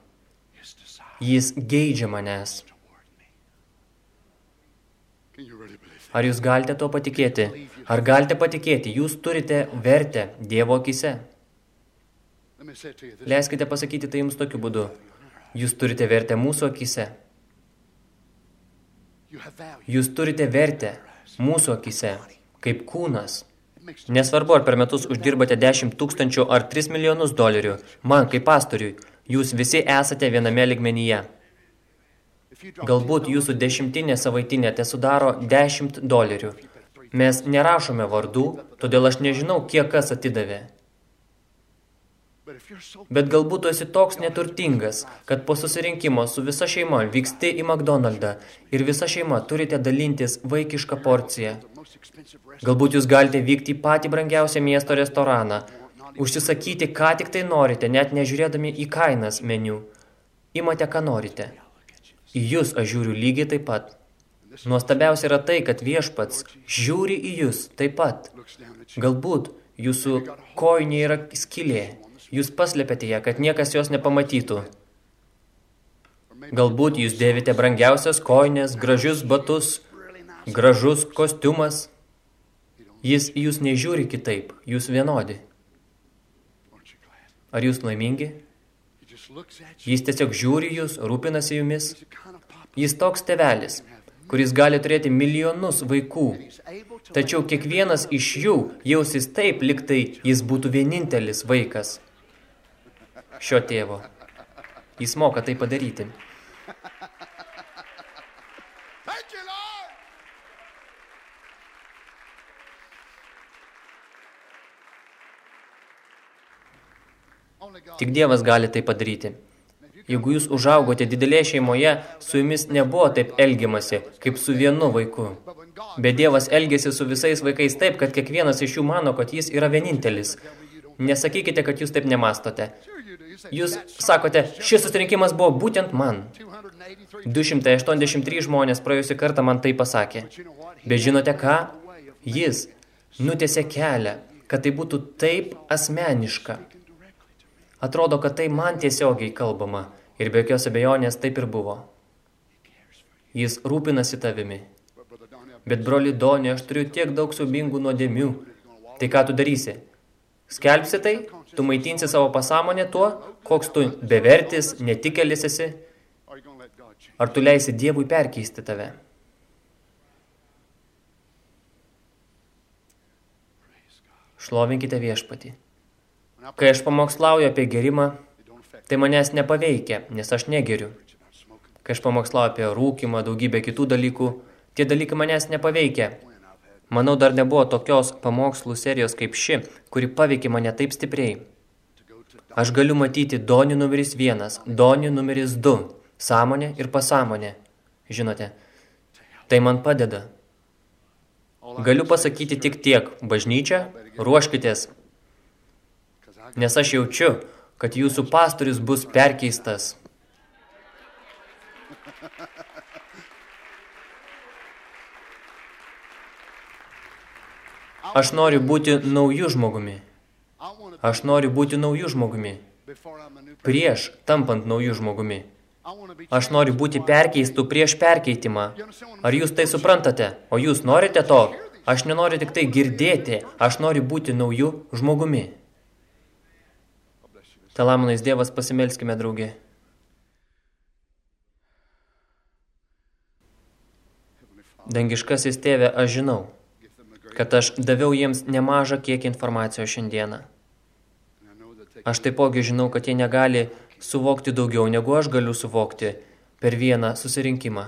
A: Jis geidžia manęs. Ar jūs galite to patikėti? Ar galite patikėti, jūs turite vertę Dievo akise? Leiskite pasakyti tai jums tokiu būdu. Jūs turite vertę mūsų akise. Jūs turite vertę mūsų akise, kaip kūnas. Nesvarbu, ar per metus uždirbate 10 tūkstančių ar 3 milijonus dolerių. Man, kaip pastoriui, jūs visi esate viename ligmenyje. Galbūt jūsų dešimtinė savaitinė te sudaro 10 dolerių. Mes nerašome vardų, todėl aš nežinau, kiek kas atidavė. Bet galbūt tu esi toks neturtingas, kad po susirinkimo su visa šeima vyksti į McDonald'ą ir visa šeima turite dalintis vaikišką porciją. Galbūt jūs galite vykti į patį brangiausią miesto restoraną, užsisakyti, ką tik tai norite, net nežiūrėdami į kainas meniu. Imate, ką norite. Į jūs aš žiūriu lygiai taip pat. Nuostabiausia yra tai, kad viešpats žiūri į jūs taip pat. Galbūt jūsų kojinė yra skilė. Jūs paslėpėte ją, kad niekas jos nepamatytų. Galbūt jūs dėvite brangiausias kojinės, gražius batus, gražus kostiumas. Jis jūs nežiūri kitaip, jūs vienodi. Ar jūs laimingi? Jis tiesiog žiūri jūs, rūpinasi jumis. Jis toks tevelis, kuris gali turėti milijonus vaikų. Tačiau kiekvienas iš jų jausis taip, liktai jis būtų vienintelis vaikas šio tėvo. Jis moka tai padaryti. Tik Dievas gali tai padaryti. Jeigu jūs užaugote didelėje šeimoje, su jumis nebuvo taip elgiamasi, kaip su vienu vaiku. Bet Dievas elgėsi su visais vaikais taip, kad kiekvienas iš jų mano, kad jis yra vienintelis. Nesakykite, kad jūs taip nemastote. Jūs sakote, šis susirinkimas buvo būtent man. 283 žmonės praėjusį kartą man tai pasakė. Bet žinote ką? Jis nutėse kelią, kad tai būtų taip asmeniška. Atrodo, kad tai man tiesiogiai kalbama ir be jokios abejonės taip ir buvo. Jis rūpinasi tavimi. Bet broli Donė, aš turiu tiek daug siubingų nuodėmių. Tai ką tu darysi? Skelbsi tai? Tu maitinsi savo pasąmonę tuo, koks tu bevertis, netikėlis esi? Ar tu leisi Dievui perkeisti tave? Šlovinkite viešpatį. Kai aš pamokslauju apie gerimą, tai manęs nepaveikia, nes aš negeriu. Kai aš pamokslauju apie rūkimą, daugybę kitų dalykų, tie dalykai manęs nepaveikia. Manau, dar nebuvo tokios pamokslų serijos kaip ši, kuri paveikė mane taip stipriai. Aš galiu matyti donį numeris vienas, donį numeris du, sąmonė ir pasąmonė. Žinote, tai man padeda. Galiu pasakyti tik tiek, bažnyčia, ruoškitės nes aš jaučiu, kad jūsų pastorius bus perkeistas. Aš noriu būti naujų žmogumi. Aš noriu būti naujų žmogumi. Prieš tampant naujų žmogumi. Aš noriu būti perkeistų prieš perkeitimą. Ar jūs tai suprantate? O jūs norite to? Aš nenoriu tik tai girdėti, aš noriu būti naujų žmogumi. Talamonais Dievas pasimelskime draugė. Dangiškasis tėve, aš žinau, kad aš daviau jiems nemažą kiekį informacijos šiandieną. Aš taipogi žinau, kad jie negali suvokti daugiau, negu aš galiu suvokti per vieną susirinkimą.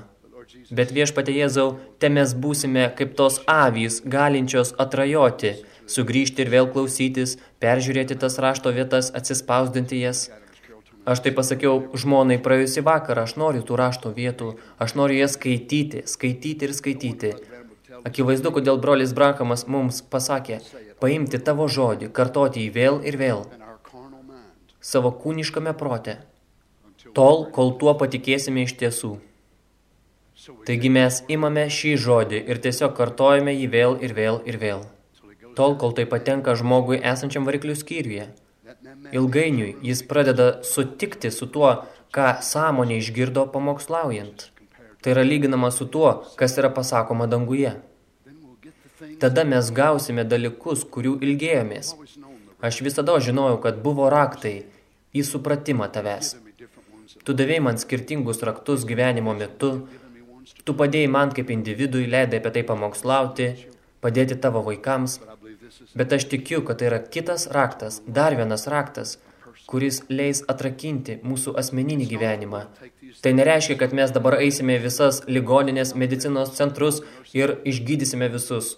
A: Bet viešpatė Jėzau, te mes būsime kaip tos avys, galinčios atrajoti, sugrįžti ir vėl klausytis, peržiūrėti tas rašto vietas, atsispausdinti jas. Aš tai pasakiau žmonai praėjusį vakarą, aš noriu tų rašto vietų, aš noriu jas skaityti, skaityti ir skaityti. Akivaizdu, kodėl brolis Brankamas mums pasakė, paimti tavo žodį, kartoti jį vėl ir vėl, savo kūniškame prote, tol, kol tuo patikėsime iš tiesų. Taigi mes imame šį žodį ir tiesiog kartojame jį vėl ir vėl ir vėl, tol, kol tai patenka žmogui esančiam variklių skyriuje. Ilgainiui jis pradeda sutikti su tuo, ką sąmonė išgirdo pamokslaujant. Tai yra lyginama su tuo, kas yra pasakoma danguje. Tada mes gausime dalykus, kurių ilgėjomės. Aš visada žinojau, kad buvo raktai į supratimą tavęs. Tu davėjai man skirtingus raktus gyvenimo metu, tu padėjai man kaip individui, leidai apie tai pamokslauti, padėti tavo vaikams, bet aš tikiu, kad tai yra kitas raktas, dar vienas raktas, kuris leis atrakinti mūsų asmeninį gyvenimą. Tai nereiškia, kad mes dabar eisime visas ligoninės medicinos centrus ir išgydysime visus.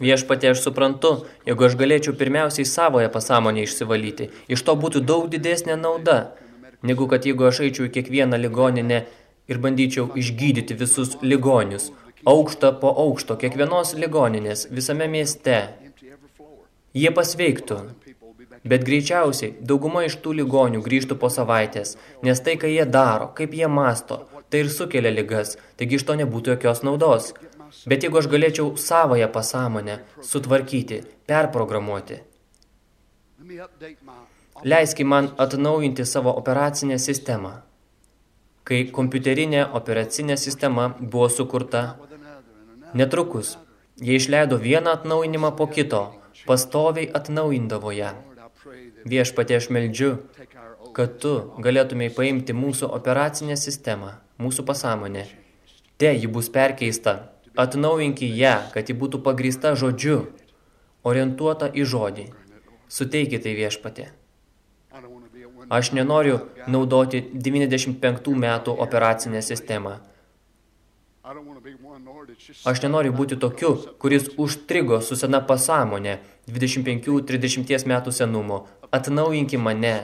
A: Viešpatė, aš suprantu, jeigu aš galėčiau pirmiausiai savoje pasąmonę išsivalyti, iš to būtų daug didesnė nauda, negu kad jeigu aš eičiau į kiekvieną ligoninę ir bandyčiau išgydyti visus ligonius, aukštą po aukšto, kiekvienos ligoninės, visame mieste. Jie pasveiktų, bet greičiausiai dauguma iš tų ligonių grįžtų po savaitės, nes tai, ką jie daro, kaip jie masto, tai ir sukelia ligas, taigi iš to nebūtų jokios naudos. Bet jeigu aš galėčiau savoje pasąmonę sutvarkyti, perprogramuoti, leiski man atnaujinti savo operacinę sistemą. Kai kompiuterinė operacinė sistema buvo sukurta, netrukus jie išleido vieną atnaujinimą po kito, pastoviai atnaujindavo ją. Viešpatie aš meldžiu, kad tu galėtumei paimti mūsų operacinę sistemą, mūsų pasąmonę. Te ji bus perkeista Atnaujinki ją, kad ji būtų pagrįsta žodžiu, orientuota į žodį. Suteikite viešpatė. Aš nenoriu naudoti 95 metų operacinę sistemą. Aš nenoriu būti tokiu, kuris užtrigo su sena pasąmonė 25-30 metų senumo. Atnaujinki mane.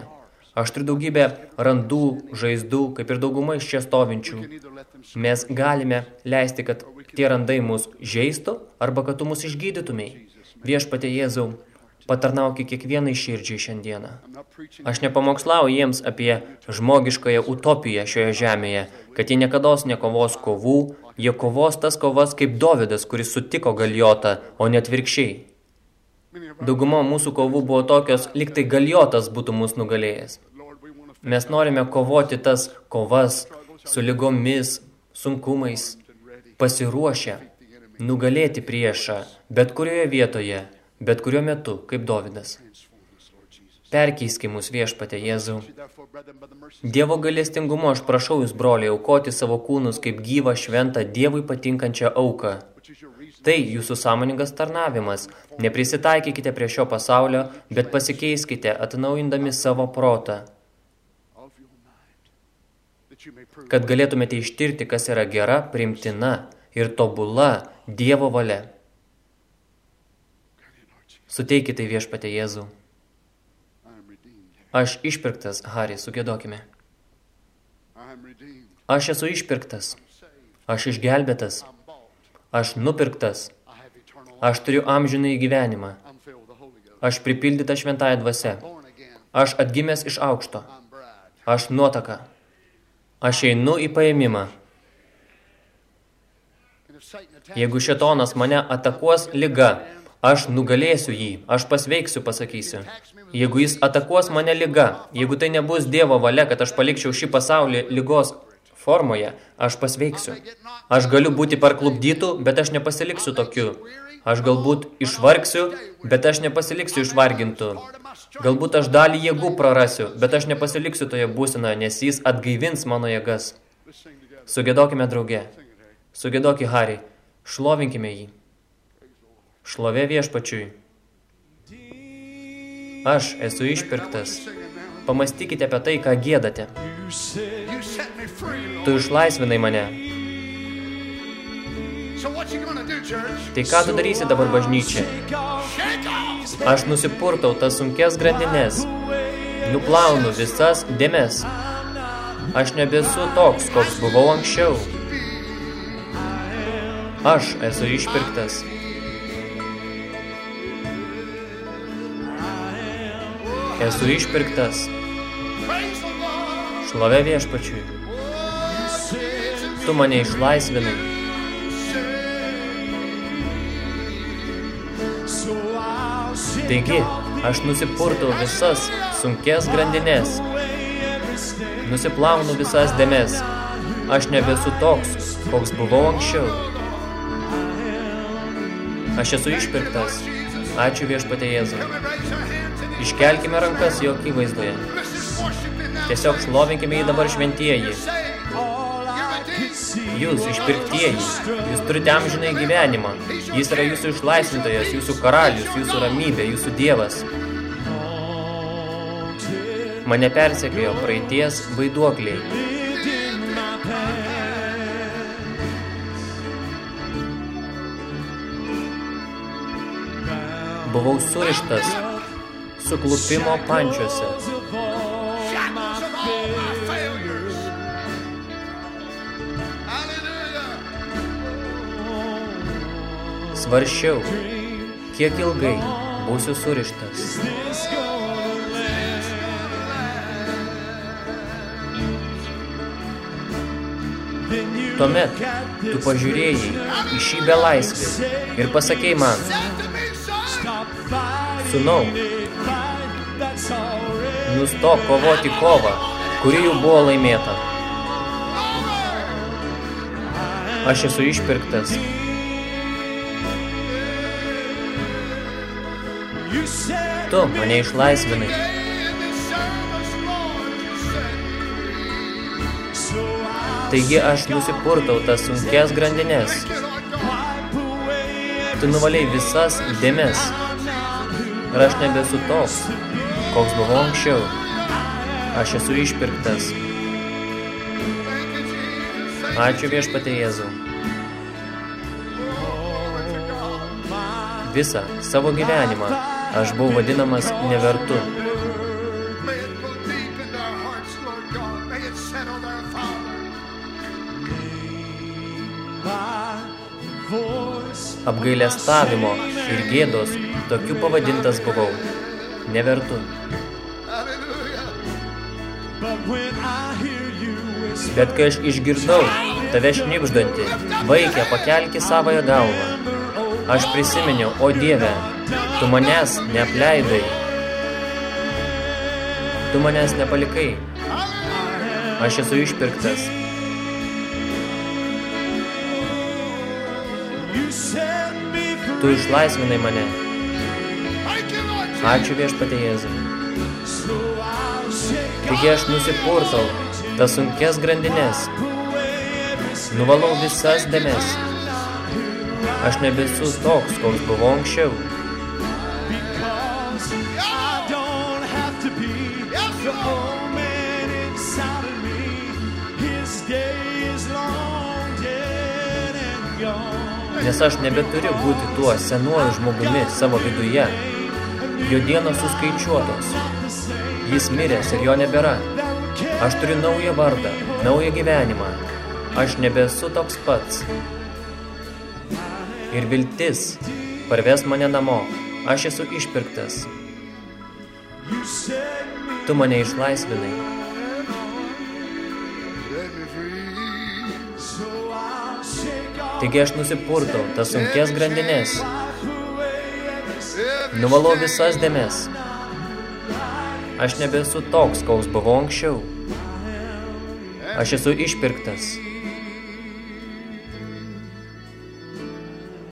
A: Aš turiu daugybę randų, žaizdų, kaip ir dauguma iš čia stovinčių. Mes galime leisti, kad tie randai mus žeistų arba kad tu mus išgydytumei. Viešpatė Jėzau, patarnauki kiekvienai širdžiai šiandieną. Aš nepamokslauju jiems apie žmogiškąją utopiją šioje žemėje, kad jie niekados nekovos kovų, jie kovos tas kovas kaip Dovydas, kuris sutiko galiotą, o net virkščiai. Dauguma mūsų kovų buvo tokios, lyg tai galiotas būtų mus nugalėjęs. Mes norime kovoti tas kovas su lygomis, sunkumais, pasiruošę nugalėti priešą bet kurioje vietoje, bet kuriuo metu, kaip Dovydas. Perkeiski mus viešpate Jėzau. Dievo galestingumu aš prašau jūs, broliai, aukoti savo kūnus kaip gyvą šventą Dievui patinkančią auką. Tai jūsų sąmoningas tarnavimas. Neprisitaikykite prie šio pasaulio, bet pasikeiskite, atnaujindami savo protą. Kad galėtumėte ištirti, kas yra gera, primtina ir tobula Dievo valia. Suteikite viešpatė Jėzų. Aš išpirktas, Harry, sugėdokime. Aš esu išpirktas. Aš išgelbėtas. Aš nupirktas. Aš turiu amžinai gyvenimą. Aš pripildyta šventąją dvasia. Aš atgimęs iš aukšto. Aš nuotaka. Aš einu į paėmimą. Jeigu šetonas mane atakuos lyga, aš nugalėsiu jį, aš pasveiksiu, pasakysiu. Jeigu jis atakuos mane lyga, jeigu tai nebus Dievo valia, kad aš palikčiau šį pasaulį lygos formoje, aš pasveiksiu. Aš galiu būti parklubdytų, bet aš nepasiliksiu tokiu. Aš galbūt išvargsiu, bet aš nepasiliksiu išvargintų. Galbūt aš dalį jėgų prarasiu, bet aš nepasiliksiu toje būsenoje, nes jis atgaivins mano jėgas. Sugėdokime drauge. Sugėdoki Harį. Šlovinkime jį. Šlovė viešpačiui. Aš esu išpirktas. Pamastykite apie tai, ką gėdate. Tu išlaisvinai mane. Tai ką tu darysi dabar bažnyčia? Aš nusipurtau tas sunkes grandinės. Nuplaunu visas dėmes. Aš nebesu toks, koks buvau anksčiau. Aš esu išpirktas. Esu išpirktas. Šlovė viešpačiui. Tu mane išlaisvinai. Taigi, aš nusipurtau visas sunkes grandinės. Nusiplaunu visas dėmes. Aš nebesu toks, koks buvau anksčiau. Aš esu išpirktas. Ačiū viešpatė Jėzui. Iškelkime rankas jo akivaizdoje. Tiesiog šlovinkime jį dabar šventieji. Jūs išpirktieji, jūs turite amžinai gyvenimą. Jis yra jūsų išlaisvintojas, jūsų karalius, jūsų ramybė, jūsų dievas. Mane persekiojo praeities vaiduokliai. Buvau surištas suklupimo pančiuose. Svaršiau, kiek ilgai būsiu surištas. Tuomet tu pažiūrėjai į šį belaisvį ir pasakei man, Sūnau, nustok kovoti kovą, kuri jau buvo laimėta. Aš esu išpirktas. Tu mane išlaisvinai. Taigi aš nusipurtau tas sunkes grandinės. Tu nuvaliai visas dėmes. Ir aš nebesu toks, koks buvau anksčiau. Aš esu išpirktas. Ačiū viešpatė Jėzau. Visą savo gyvenimą aš buvau vadinamas nevertu. Apgailestavimo ir gėdos tokiu pavadintas buvau. Nevertu. Bet kai aš išgirdau tave šnipždantį, vaikė, pakelki savoją galvą. Aš prisiminiau, o Dieve, tu manęs neapleidai. Tu manęs nepalikai. Aš esu išpirktas. Tu išlaisvinai mane. Ačiū viešpatė Jėzui. Taigi aš nusipurtau tas sunkes grandinės. Nuvalau visas dėmes. Aš nebesu toks, koks buvau anksčiau. Nes aš nebeturiu būti tuo senuoju žmogumi savo viduje. Jo dienos suskaičiuotos. Jis miręs ir jo nebėra. Aš turiu naują vardą, naują gyvenimą. Aš nebesu toks pats. Ir viltis parves mane namo. Aš esu išpirktas. Tu mane išlaisvinai. Taigi aš nusipurtau tas sunkės grandinės. Nuvalau visas dėmes. Aš nebesu toks, koks buvau anksčiau. Aš esu išpirktas.